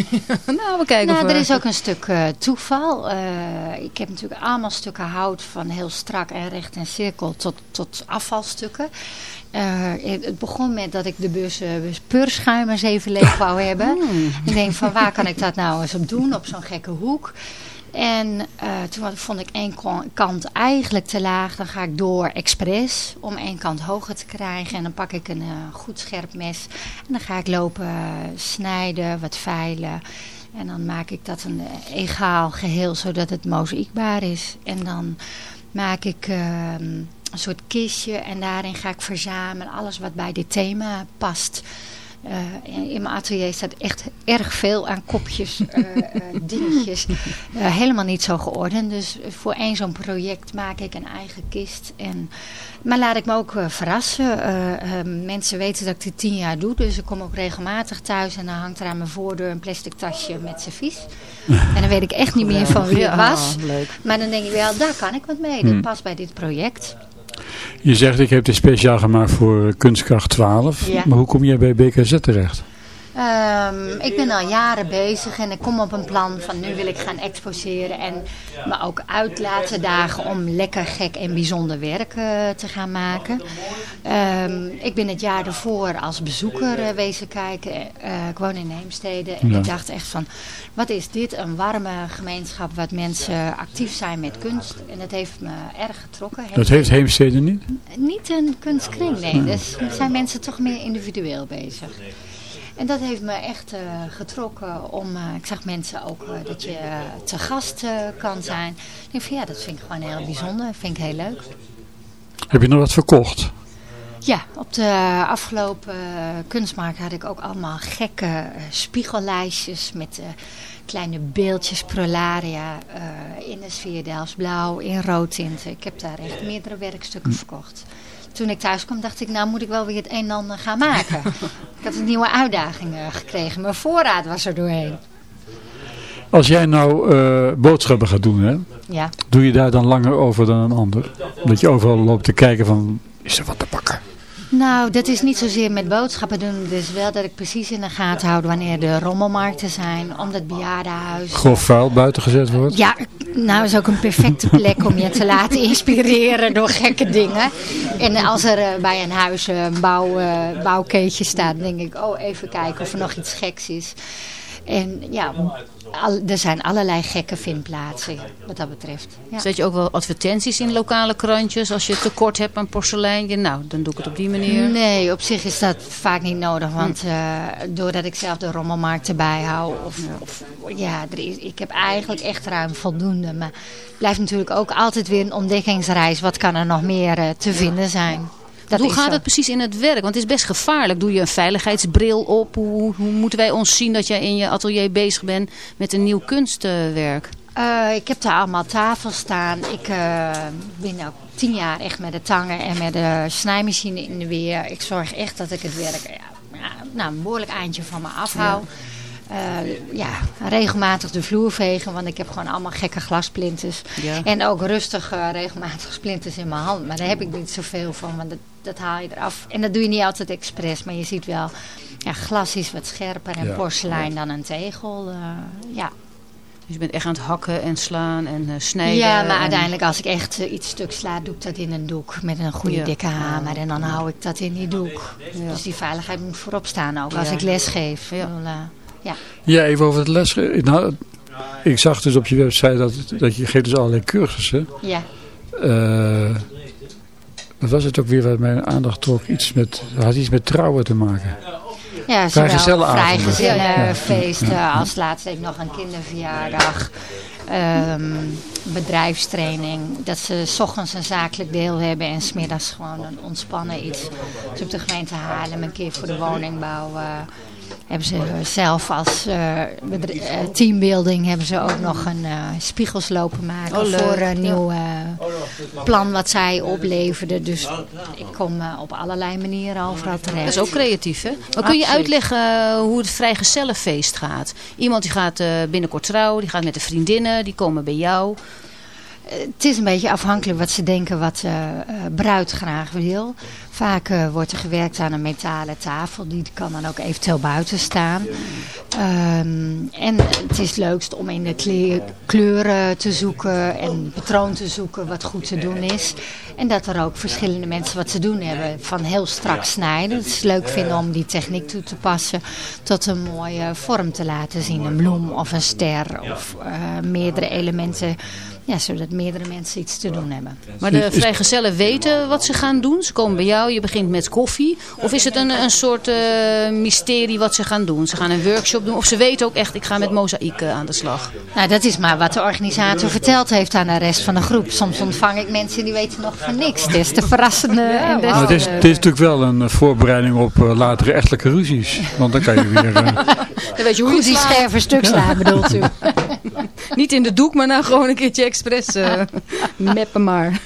nou, we kijken Nou, of er is ook een stuk eh, toeval. Eh, ik heb natuurlijk allemaal stukken hout van heel strak en recht en cirkel tot, tot afvalstukken. Eh, het begon met dat ik de bus, uh, peurschuimers even leeg wou hebben. Ik denk van waar kan ik dat nou eens op doen op zo'n gekke hoek. En eh, toen vond ik één kant eigenlijk te laag. Dan ga ik door expres om één kant hoger te krijgen. En dan pak ik een eh, goed scherp mes. En dan ga ik lopen eh, snijden, wat veilen. En dan maak ik dat een egaal geheel, zodat het mozaïekbaar is. En dan maak ik ehm, een soort kistje en daarin ga ik verzamelen alles wat bij dit thema past. Eh, in, mijn atelier staat echt erg veel aan kopjes, eh, eh, dingetjes. Helemaal niet zo geordend. Dus voor één zo'n project maak ik een eigen kist. En, maar laat ik me ook verrassen. Mensen weten dat ik dit tien jaar doe. Dus ik kom ook regelmatig thuis en dan hangt er aan mijn voordeur een plastic tasje met servies. en dan weet ik echt niet meer van wie het was. Maar dan denk ik wel, daar kan ik wat mee. Dat past bij dit project. Je zegt, ik heb dit speciaal gemaakt voor Kunstkracht 12. Ja. Maar hoe kom jij bij BKZ terecht? Ehm, ik ben al jaren bezig en ik kom op een plan van nu wil ik gaan exposeren en me ook uit laten dagen om lekker gek en bijzonder werk eh, te gaan maken. Ehm, ik ben het jaar ervoor als bezoeker eh, wezen kijken. Eh, ik woon in Heemstede en Ja. ik dacht echt van wat is dit een warme gemeenschap wat mensen actief zijn met kunst. En dat heeft me erg getrokken. Dat heeft Heemstede niet? Niet een kunstkring, nee. Dus zijn mensen toch meer individueel bezig. En dat heeft me echt eh, getrokken om, eh, ik zag mensen ook eh, dat je te gast eh, kan zijn. Ik denk van ja, dat vind ik gewoon heel bijzonder, vind ik heel leuk. Heb je nog wat verkocht? Ja, op de afgelopen kunstmarkt had ik ook allemaal gekke eh, spiegellijstjes met eh, kleine beeldjes prolaria eh, in de sfeer Delfts blauw, in roodtinten. Ik heb daar echt meerdere werkstukken verkocht. Toen ik thuis kwam dacht ik, nou moet ik wel weer het een en ander gaan maken. ik had een nieuwe uitdaging eh, gekregen. Mijn voorraad was er doorheen. Als jij nou eh, boodschappen gaat doen, hè, Ja. doe je daar dan langer over dan een ander? Dat je overal loopt te kijken van, is er wat te pakken? Nou, dat is niet zozeer met boodschappen doen. Dus wel dat ik precies in de gaten houd wanneer de rommelmarkten zijn. Om dat bejaardenhuis. Grof vuil buiten gezet wordt? Ja, nou is ook een perfecte plek om je te laten inspireren door gekke dingen. En als er eh, bij een huis eh, een bouw, eh, bouwkeetje staat, denk ik, oh even kijken of er nog iets geks is. En ja, al- er zijn allerlei gekke vindplaatsen wat dat betreft. Ja. Zet je ook wel advertenties in lokale krantjes als je tekort hebt aan porselein? Nou, dan doe ik het op die manier. Nee, op zich is dat vaak niet nodig. Want eh, doordat ik zelf de rommelmarkt erbij hou. Of, of ja, er is, ik heb eigenlijk echt ruim voldoende. Maar het blijft natuurlijk ook altijd weer een ontdekkingsreis. Wat kan er nog meer eh, te vinden zijn? Dat hoe gaat het precies in het werk? Want het is best gevaarlijk. Doe je een veiligheidsbril op? Hoe, hoe moeten wij ons zien dat jij in je atelier bezig bent met een nieuw kunstwerk? Eh, ik heb daar allemaal tafels staan. Ik eh, ben ook tien jaar echt met de tangen en met de snijmachine in de weer. Ik zorg echt dat ik het werk ja, nou, een behoorlijk eindje van me afhoud. Eh, ja, regelmatig de vloer vegen, want ik heb gewoon allemaal gekke glasplinters. Ja. En ook rustig regelmatig splinters in mijn hand. Maar daar heb ik niet zoveel van, want dat, dat haal je eraf. En dat doe je niet altijd expres, maar je ziet wel... Ja, glas is wat scherper en Ja. porselein dan een tegel. eh, ja. Dus je bent echt aan het hakken en slaan en eh, snijden. Ja, maar en- uiteindelijk als ik echt iets stuk sla, doe ik dat in een doek met een goede Ja. dikke hamer. En dan hou ik dat in die doek. Dus die veiligheid moet voorop staan ook als Ja. ik les geef. Ja. Ja. Ja, even over het lesgeven. Nou, ik zag dus op je website dat, dat je geeft dus allerlei cursussen. ja. Eh wat was het ook weer wat mijn aandacht trok? Iets met, had iets met trouwen te maken. Ja, vrijgezellenfeesten Ja, ja, als laatst week nog een kinderverjaardag. ehm, bedrijfstraining. Dat ze s ochtends een zakelijk deel hebben en smiddags gewoon een ontspannen iets. Dus op de gemeente Haarlem een keer voor de woningbouw eh, hebben ze zelf als eh, eh, teambuilding hebben ze ook nog een eh, spiegels lopen maken Oh, voor een nieuw eh, plan wat zij opleverden. Dus ik kom eh, op allerlei manieren overal terecht. Dat is ook creatief, hè? Maar kun je uitleggen hoe het vrijgezellenfeest gaat? Iemand die gaat eh, binnenkort trouwen, die gaat met de vriendinnen, die komen bij jou. Het is een beetje afhankelijk wat ze denken wat eh, eh, bruid graag wil. Vaak eh, wordt er gewerkt aan een metalen tafel. Die kan dan ook eventueel buiten staan. Ehm, en het is leukst om in de kle- kleuren te zoeken en patroon te zoeken wat goed te doen is. En dat er ook verschillende mensen wat te doen hebben. Van heel strak snijden. Het is leuk vinden om die techniek toe te passen. Tot een mooie vorm te laten zien. Een bloem of een ster of meerdere elementen. Ja, zodat meerdere mensen iets te doen hebben. Maar de vrijgezellen weten wat ze gaan doen. Ze komen bij jou, je begint met koffie. Of is het een, een soort eh, mysterie wat ze gaan doen? Ze gaan een workshop doen. Of ze weten ook echt, ik ga met mozaïek eh, aan de slag. Nou, dat is maar wat de organisator verteld heeft aan de rest van de groep. Soms ontvang ik mensen die weten nog van niks. Het is de verrassende en des Maar het is, te- het is natuurlijk wel een eh, voorbereiding op latere echtelijke ruzies. Want dan kan je weer... eh, Dan weet je hoe Goed die scherven stuk slaan, bedoelt u? Niet in de doek, maar nou gewoon een keertje expres uh, meppen maar.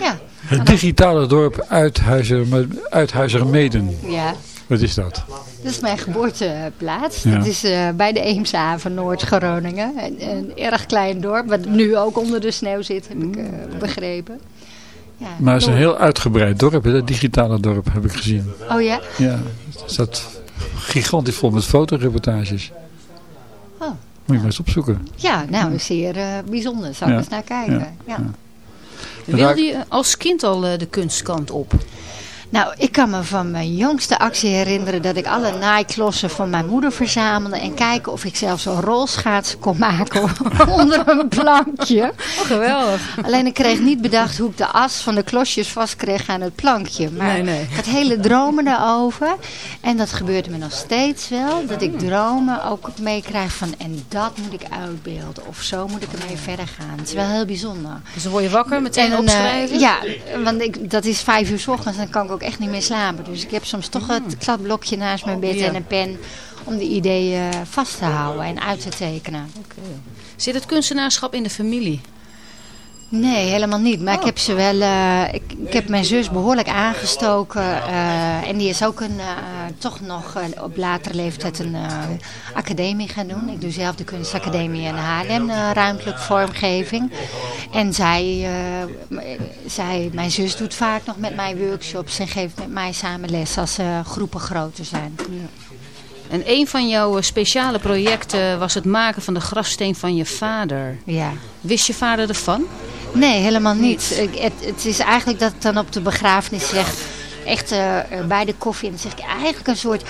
Ja. het digitale dorp Uithuizer, Uithuizermeden. ja. Wat is dat? Dat is mijn geboorteplaats. Ja. Dat is eh, bij de Eemshaven, Noord-Groningen. Een, een erg klein dorp, wat nu ook onder de sneeuw zit, heb ik eh, begrepen. Ja, Maar het is een heel uitgebreid dorp, dat digitale dorp heb ik gezien. Oh ja? Ja, het staat gigantisch vol met fotoreportages. Moet je maar eens opzoeken. Ja, nou, zeer eh, bijzonder. Zal ik eens naar kijken. Ja. Ja. Wilde je als kind al eh, de kunstkant op? Nou, ik kan me van mijn jongste actie herinneren dat ik alle naaiklossen van mijn moeder verzamelde. En kijken of ik zelfs een rolschaats kon maken onder een plankje. geweldig. Alleen ik kreeg niet bedacht hoe ik de as van de klosjes vast kreeg aan het plankje. Maar Nee, nee. ik had hele dromen daarover. En dat gebeurt me nog steeds wel. Dat ik dromen ook meekrijg van en dat moet ik uitbeelden. Of zo moet ik ermee verder gaan. Het is wel heel bijzonder. Dus dan word je wakker, meteen En, eh, opschrijven? ja, want ik, dat is vijf uur s ochtends en dan kan ik ook echt niet meer slapen. Dus ik heb soms toch het kladblokje naast mijn bed Ja. en een pen om de ideeën vast te houden en uit te tekenen. Zit het kunstenaarschap in de familie? Nee, helemaal niet. Maar ik Oh. heb ze wel. eh, ik, ik heb mijn zus behoorlijk aangestoken. eh, en die is ook een, eh, toch nog op latere leeftijd een academie gaan doen. Ik doe zelf de kunstacademie in Haarlem, ruimtelijke vormgeving. En zij, zij, mijn zus doet vaak nog met mij workshops en geeft met mij samen les als groepen groter zijn. En een van jouw speciale projecten was het maken van de grafsteen van je vader. Ja. Wist je vader ervan? Nee, helemaal niet. Het, het is eigenlijk dat ik dan op de begrafenis zeg, echt eh, bij de koffie, en dan zeg ik eigenlijk een soort,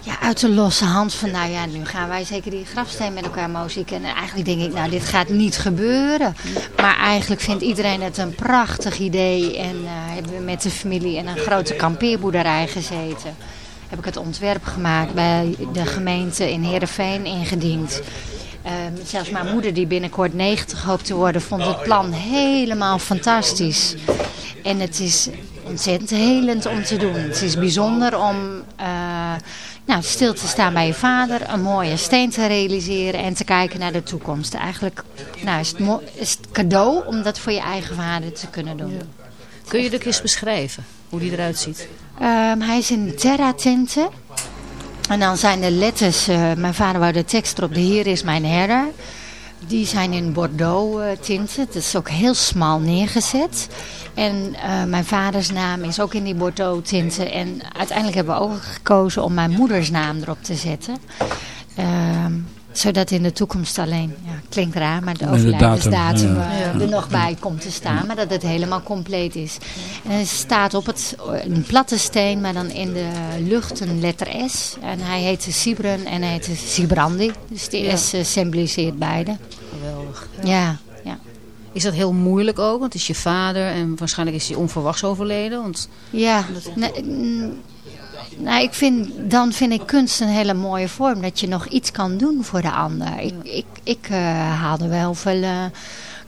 ja, uit de losse hand van, nou ja, nu gaan wij zeker die grafsteen met elkaar muziek. En eigenlijk denk ik, nou, dit gaat niet gebeuren. Maar eigenlijk vindt iedereen het een prachtig idee. En eh, hebben we met de familie in een grote kampeerboerderij gezeten. Heb ik het ontwerp gemaakt bij de gemeente in Heerenveen ingediend. Ehm, zelfs mijn moeder, die binnenkort 90 hoopt te worden, vond het plan helemaal fantastisch. En het is ontzettend helend om te doen. Het is bijzonder om eh, nou, stil te staan bij je vader, een mooie steen te realiseren en te kijken naar de toekomst. Eigenlijk nou, is, het is het cadeau om dat voor je eigen vader te kunnen doen. Kun je de eens beschrijven? Hoe die eruit ziet? Ehm, hij is in terra tinten. En dan zijn de letters, eh, mijn vader wou de tekst erop, de Heer is mijn herder. Die zijn in Bordeaux eh, tinten. Het is ook heel smal neergezet. En eh, mijn vaders naam is ook in die Bordeaux tinten. En uiteindelijk hebben we ook gekozen om mijn moeders naam erop te zetten. Ehm, zodat in de toekomst alleen, ja, klinkt raar, maar de de overlijdensdatum datum, eh, ja. er nog bij komt te staan. Maar dat het helemaal compleet is. En het staat op het, een platte steen, maar dan in de lucht een letter S. En hij heette Sibren en hij heette Sibrandi. Dus die Ja. S eh, symboliseert beide. Geweldig. Ja, ja. Is dat heel moeilijk ook? Want het is je vader en waarschijnlijk is hij onverwachts overleden. Want Ja, nee, mm, nou, ik vind, dan vind ik kunst een hele mooie vorm. Dat je nog iets kan doen voor de ander. Ik, ik, ik eh, haalde wel veel eh,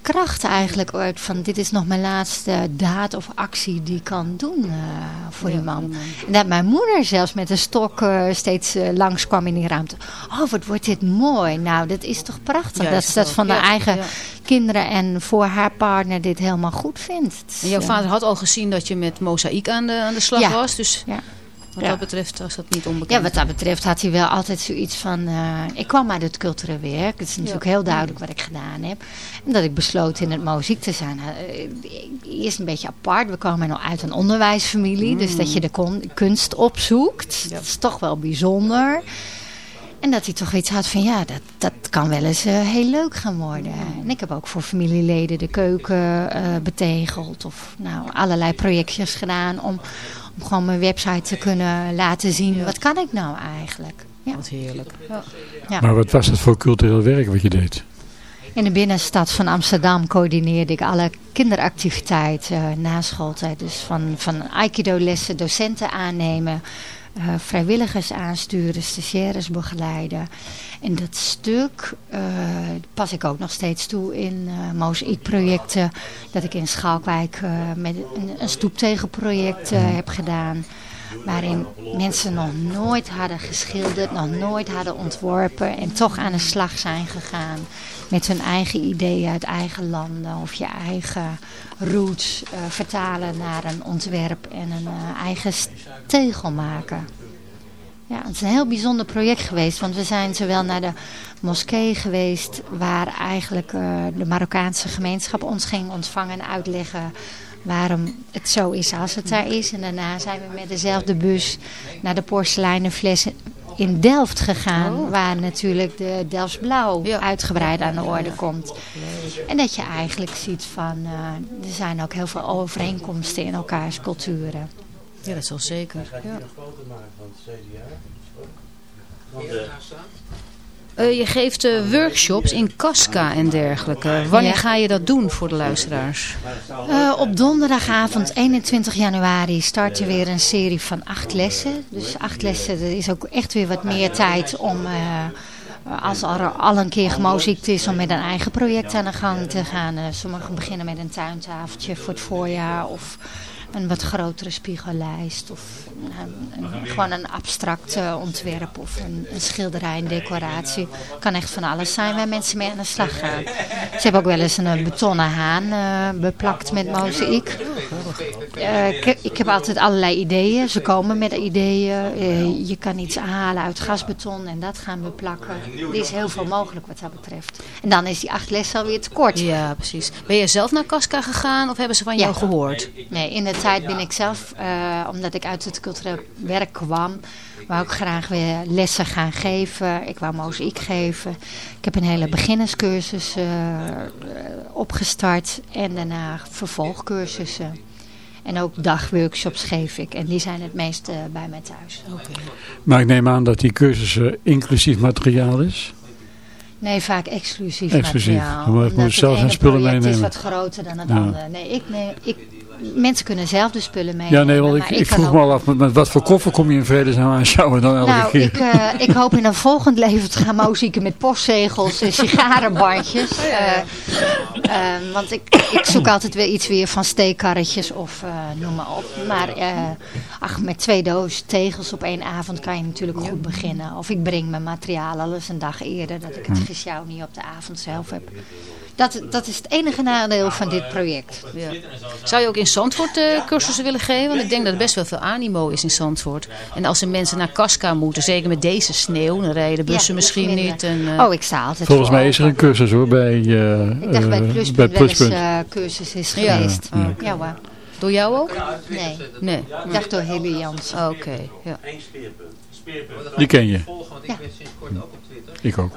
kracht eigenlijk uit van dit is nog mijn laatste daad of actie die ik kan doen eh, voor die man. En dat mijn moeder zelfs met een stok steeds eh, langskwam in die ruimte. Oh, wat wordt dit mooi. Nou, dat is toch prachtig. Ja, dat ze dat van de Ja, eigen ja. kinderen en voor haar partner dit helemaal goed vindt. En jouw vader had al gezien dat je met mozaïek aan de, aan de slag was. Dus Ja. Wat Ja. dat betreft was dat niet onbekend. Ja, wat dat betreft had hij wel altijd zoiets van... eh, ik kwam uit het culturele werk. Het is natuurlijk heel duidelijk wat ik gedaan heb. En dat ik besloot in het muziek te zijn. Uh, eerst een beetje apart. We komen nog uit een onderwijsfamilie. Dus dat je de kunst opzoekt. Dat is toch wel bijzonder. En dat hij toch iets had van ja, dat, dat kan wel eens heel leuk gaan worden. En ik heb ook voor familieleden de keuken betegeld. Of nou, allerlei projectjes gedaan om gewoon mijn website te kunnen laten zien. Wat kan ik nou eigenlijk? Ja. Wat heerlijk. Ja. Maar wat was dat voor cultureel werk wat je deed? In de binnenstad van Amsterdam coördineerde ik alle kinderactiviteiten eh, na schooltijd. Dus van, van aikido-lessen, docenten aannemen, eh, vrijwilligers aansturen, stagiaires begeleiden. En dat stuk eh, pas ik ook nog steeds toe in uh, mozaïekprojecten. Dat ik in Schalkwijk met een, een stoeptegelproject uh, heb gedaan. Waarin mensen nog nooit hadden geschilderd, nog nooit hadden ontworpen. En toch aan de slag zijn gegaan met hun eigen ideeën uit eigen landen. Of je eigen roots uh, vertalen naar een ontwerp en een uh, eigen tegel maken. Ja, het is een heel bijzonder project geweest. Want we zijn zowel naar de moskee geweest. Waar eigenlijk uh, de Marokkaanse gemeenschap ons ging ontvangen en uitleggen waarom het zo is als het daar is. En daarna zijn we met dezelfde bus naar de porseleinen flessen in Delft gegaan. Oh. Waar natuurlijk de Delfts Blauw ja. uitgebreid aan de orde komt. En dat je eigenlijk ziet van... Uh, er zijn ook heel veel overeenkomsten in elkaars culturen. Ja, dat is wel zeker. Ja. Uh, je geeft uh, workshops in Casca en dergelijke. Wanneer ja. ga je dat doen voor de luisteraars? Uh, op donderdagavond 21 januari start er weer een serie van acht lessen. Dus acht lessen, er is ook echt weer wat meer tijd om... als er al een keer gemuziekt is om met een eigen project aan de gang te gaan. sommigen beginnen met een tuintafeltje voor het voorjaar of een wat grotere spiegellijst of een, een, gewoon een abstract uh, ontwerp of een, een, schilderij, een decoratie. Kan echt van alles zijn waar mensen mee aan de slag gaan. Ze hebben ook wel eens een betonnen haan uh, beplakt met mozaïek. Uh, ik, ik, heb altijd allerlei ideeën. Ze komen met ideeën. je kan iets halen uit gasbeton en dat gaan beplakken. Er is heel veel mogelijk wat dat betreft. En dan is die acht lessen alweer te kort. Ja, precies. Ben je zelf naar Casca gegaan of hebben ze van ja. jou gehoord? Nee, in het tijd ben ik zelf, uh, omdat ik uit het cultureel werk kwam, wou ik graag weer lessen gaan geven. Ik wou mozaïek geven. Ik heb een hele beginnerscursus uh, opgestart en daarna vervolgcursussen. En ook dagworkshops geef ik. En die zijn het meest uh, bij mij thuis. Okay. Maar ik neem aan dat die cursussen inclusief materiaal is? Nee, vaak exclusief, exclusief. materiaal. Maar ik moet zelf geen spullen meenemen. Het is wat groter dan het ja. andere. Nee, ik, nee, ik mensen kunnen zelf de spullen meenemen. Ja, nee, want ik, ik, ik vroeg me al af, met, met, wat voor koffer kom je in vredesnaam aanschouwen dan elke nou, keer? Ik, uh, ik hoop in een volgend leven te gaan muzieken met postzegels en sigarenbandjes. Uh, uh, want ik, ik zoek altijd weer iets weer van steekkarretjes of noem maar op. Maar ach, met twee dozen tegels op één avond kan je natuurlijk goed beginnen. Of ik breng mijn materiaal al eens een dag eerder, dat ik het gesjouw niet op de avond zelf heb. Dat, dat is het enige nadeel van dit project. Ja. Zou je ook in Zandvoort uh, cursussen willen geven? Want ik denk dat er best wel veel animo is in Zandvoort. En als er mensen naar Casca moeten, zeker met deze sneeuw, dan rijden de bussen ja, misschien niet. En, uh... Oh, ik sta altijd Volgens mij is er een cursus hoor, bij, uh, ik dacht bij Pluspunt, bij Pluspunt. wel eens cursus is ja. geweest. Ja, ja hoor. Door jou ook? Nee. nee. Ik dacht door Hilly Jansen. Oké, okay. ja. Die ken je? Ja. Ik ook.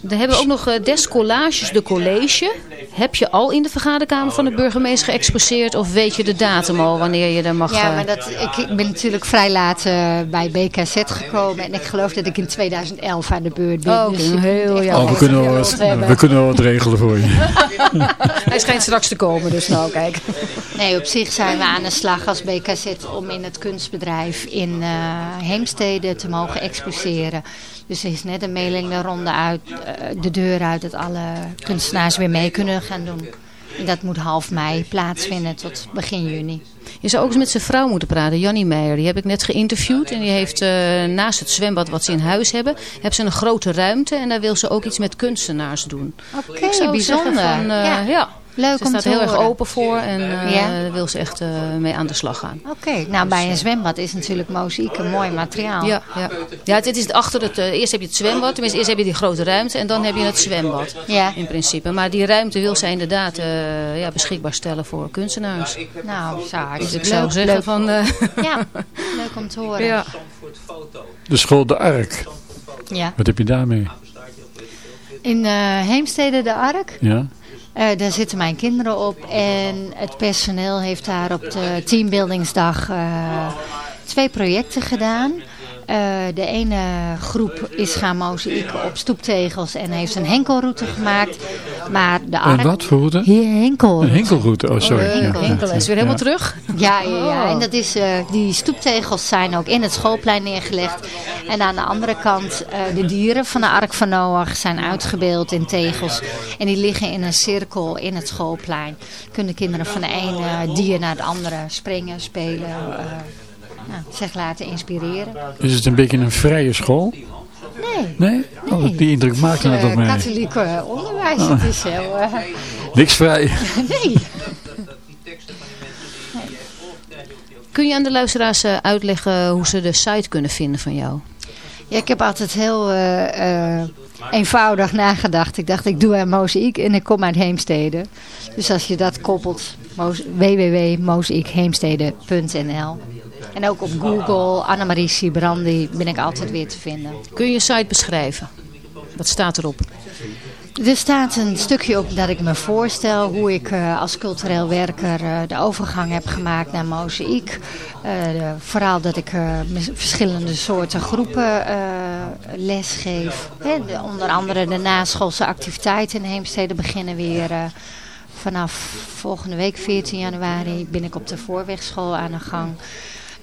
Dan hebben we ook nog uh, Des Collages de College. Heb je al in de vergaderkamer van de burgemeester geëxposeerd of weet je de datum al wanneer je er mag... Ja, maar dat, ik, ik ben natuurlijk vrij laat uh, bij BKZ gekomen en ik geloof dat ik in 2011 aan de beurt ben. Oh, dus heel ja. oh, we, kunnen wel wat, we kunnen wel wat regelen voor je. Hij schijnt straks te komen, dus nou kijk. Nee, op zich zijn we aan de slag als BKZ om in het kunstbedrijf in uh, Heemstede te mogen exposeren. Dus er is net een mailing de ronde uit, uh, de deur uit dat alle kunstenaars weer mee kunnen gaan doen. En dat moet half mei plaatsvinden tot begin juni. Je zou ook eens met zijn vrouw moeten praten, Jannie Meijer. Die heb ik net geïnterviewd. En die heeft uh, naast het zwembad wat ze in huis hebben, hebben ze een grote ruimte. En daar wil ze ook iets met kunstenaars doen. Oké, okay, bijzonder. Van, uh, ja. ja. Leuk Ze om staat te heel erg open voor en eh, Ja? daar wil ze echt eh, mee aan de slag gaan. Oké, nou bij een zwembad is natuurlijk mozaïek een mooi materiaal. Ja, ja. ja het, het is achter het, eh, eerst heb je het zwembad, tenminste eerst heb je die grote ruimte en dan heb je het zwembad Ja. in principe. Maar die ruimte wil zij inderdaad eh, ja, beschikbaar stellen voor kunstenaars. Nou, zo Dus hartstikke ik zou leuk. zeggen leuk. van... eh, Ja, leuk om te horen. ja. De school De Ark. Ja. Wat heb je daarmee? In eh, Heemstede de Ark, Ja? Eh, daar zitten mijn kinderen op. En het personeel heeft daar op de teambuildingsdag eh, twee projecten gedaan. Eh, de ene groep is gaan mozaïeken op stoeptegels en heeft een henkelroute gemaakt. Maar de Ark... En wat voor route? Hier, henkel. Een henkelroute. Oh, sorry. Eh, Ja. Henkel is weer helemaal terug. Ja, ja, ja. Oh. en dat is, eh, die stoeptegels zijn ook in het schoolplein neergelegd. En aan de andere kant, eh, de dieren van de Ark van Noach zijn uitgebeeld in tegels. En die liggen in een cirkel in het schoolplein. Kunnen kinderen van de ene dier naar het andere springen, spelen, eh, nou, zich laten inspireren. Is het een beetje een vrije school? Nee, Nee? Oh, die indruk maakte het eh, op mij. katholiek eh, onderwijs. Het is heel... eh, Niks vrij. nee. Kun je aan de luisteraars eh, uitleggen hoe ze de site kunnen vinden van jou? Ja, ik heb altijd heel eh, eh, eenvoudig nagedacht. Ik dacht, ik doe aan mozaïek en ik kom uit Heemstede. Dus als je dat koppelt, www.mozaïekheemstede.nl En ook op Google, Annemarie Sibrandi, ben ik altijd weer te vinden. Kun je site beschrijven? Wat staat erop? Er staat een stukje op dat ik me voorstel hoe ik eh, als cultureel werker eh, de overgang heb gemaakt naar mozaïek. De- vooral dat ik verschillende soorten groepen lesgeef. Hè, de- onder andere de naschoolse activiteiten in Heemstede beginnen weer vanaf volgende week 14 januari ben ik op de voorwegschool aan de gang.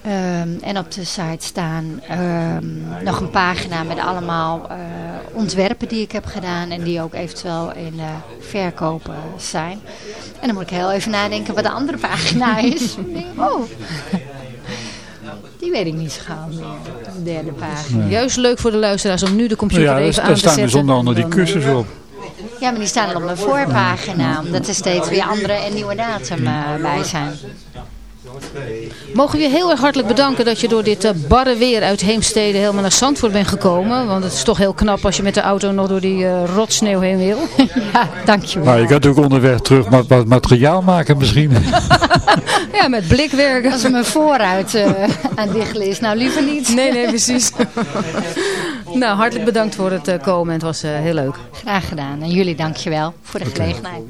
Ehm, en op de site staan ehm, nog een pagina met allemaal eh, ontwerpen die ik heb gedaan. En die ook eventueel in eh verkoop eh, zijn. En dan moet ik heel even nadenken wat de andere pagina is. Oh, die weet ik niet zo gauw meer. De derde pagina. Juist leuk voor de luisteraars om nu de computer Ja, daar, even aan daar te staan zetten. dus onder andere die Dan, eh, cursus op. Ja, maar die staan er op mijn voorpagina. Omdat er steeds weer andere en nieuwe datum bij zijn. Mogen we je heel erg hartelijk bedanken dat je door dit eh, barre weer uit Heemstede helemaal naar Zandvoort bent gekomen. Want het is toch heel knap als je met de auto nog door die eh, rotsneeuw heen wil. Ja, dankjewel. Maar je gaat ook onderweg terug wat, wat materiaal maken misschien. ja, met blikwerken. Als er mijn vooruit eh, aan diggelen is, nou liever niet. Nee, nee, precies. nou, hartelijk bedankt voor het komen. Het was eh, heel leuk. Graag gedaan. En jullie dankjewel voor de gelegenheid.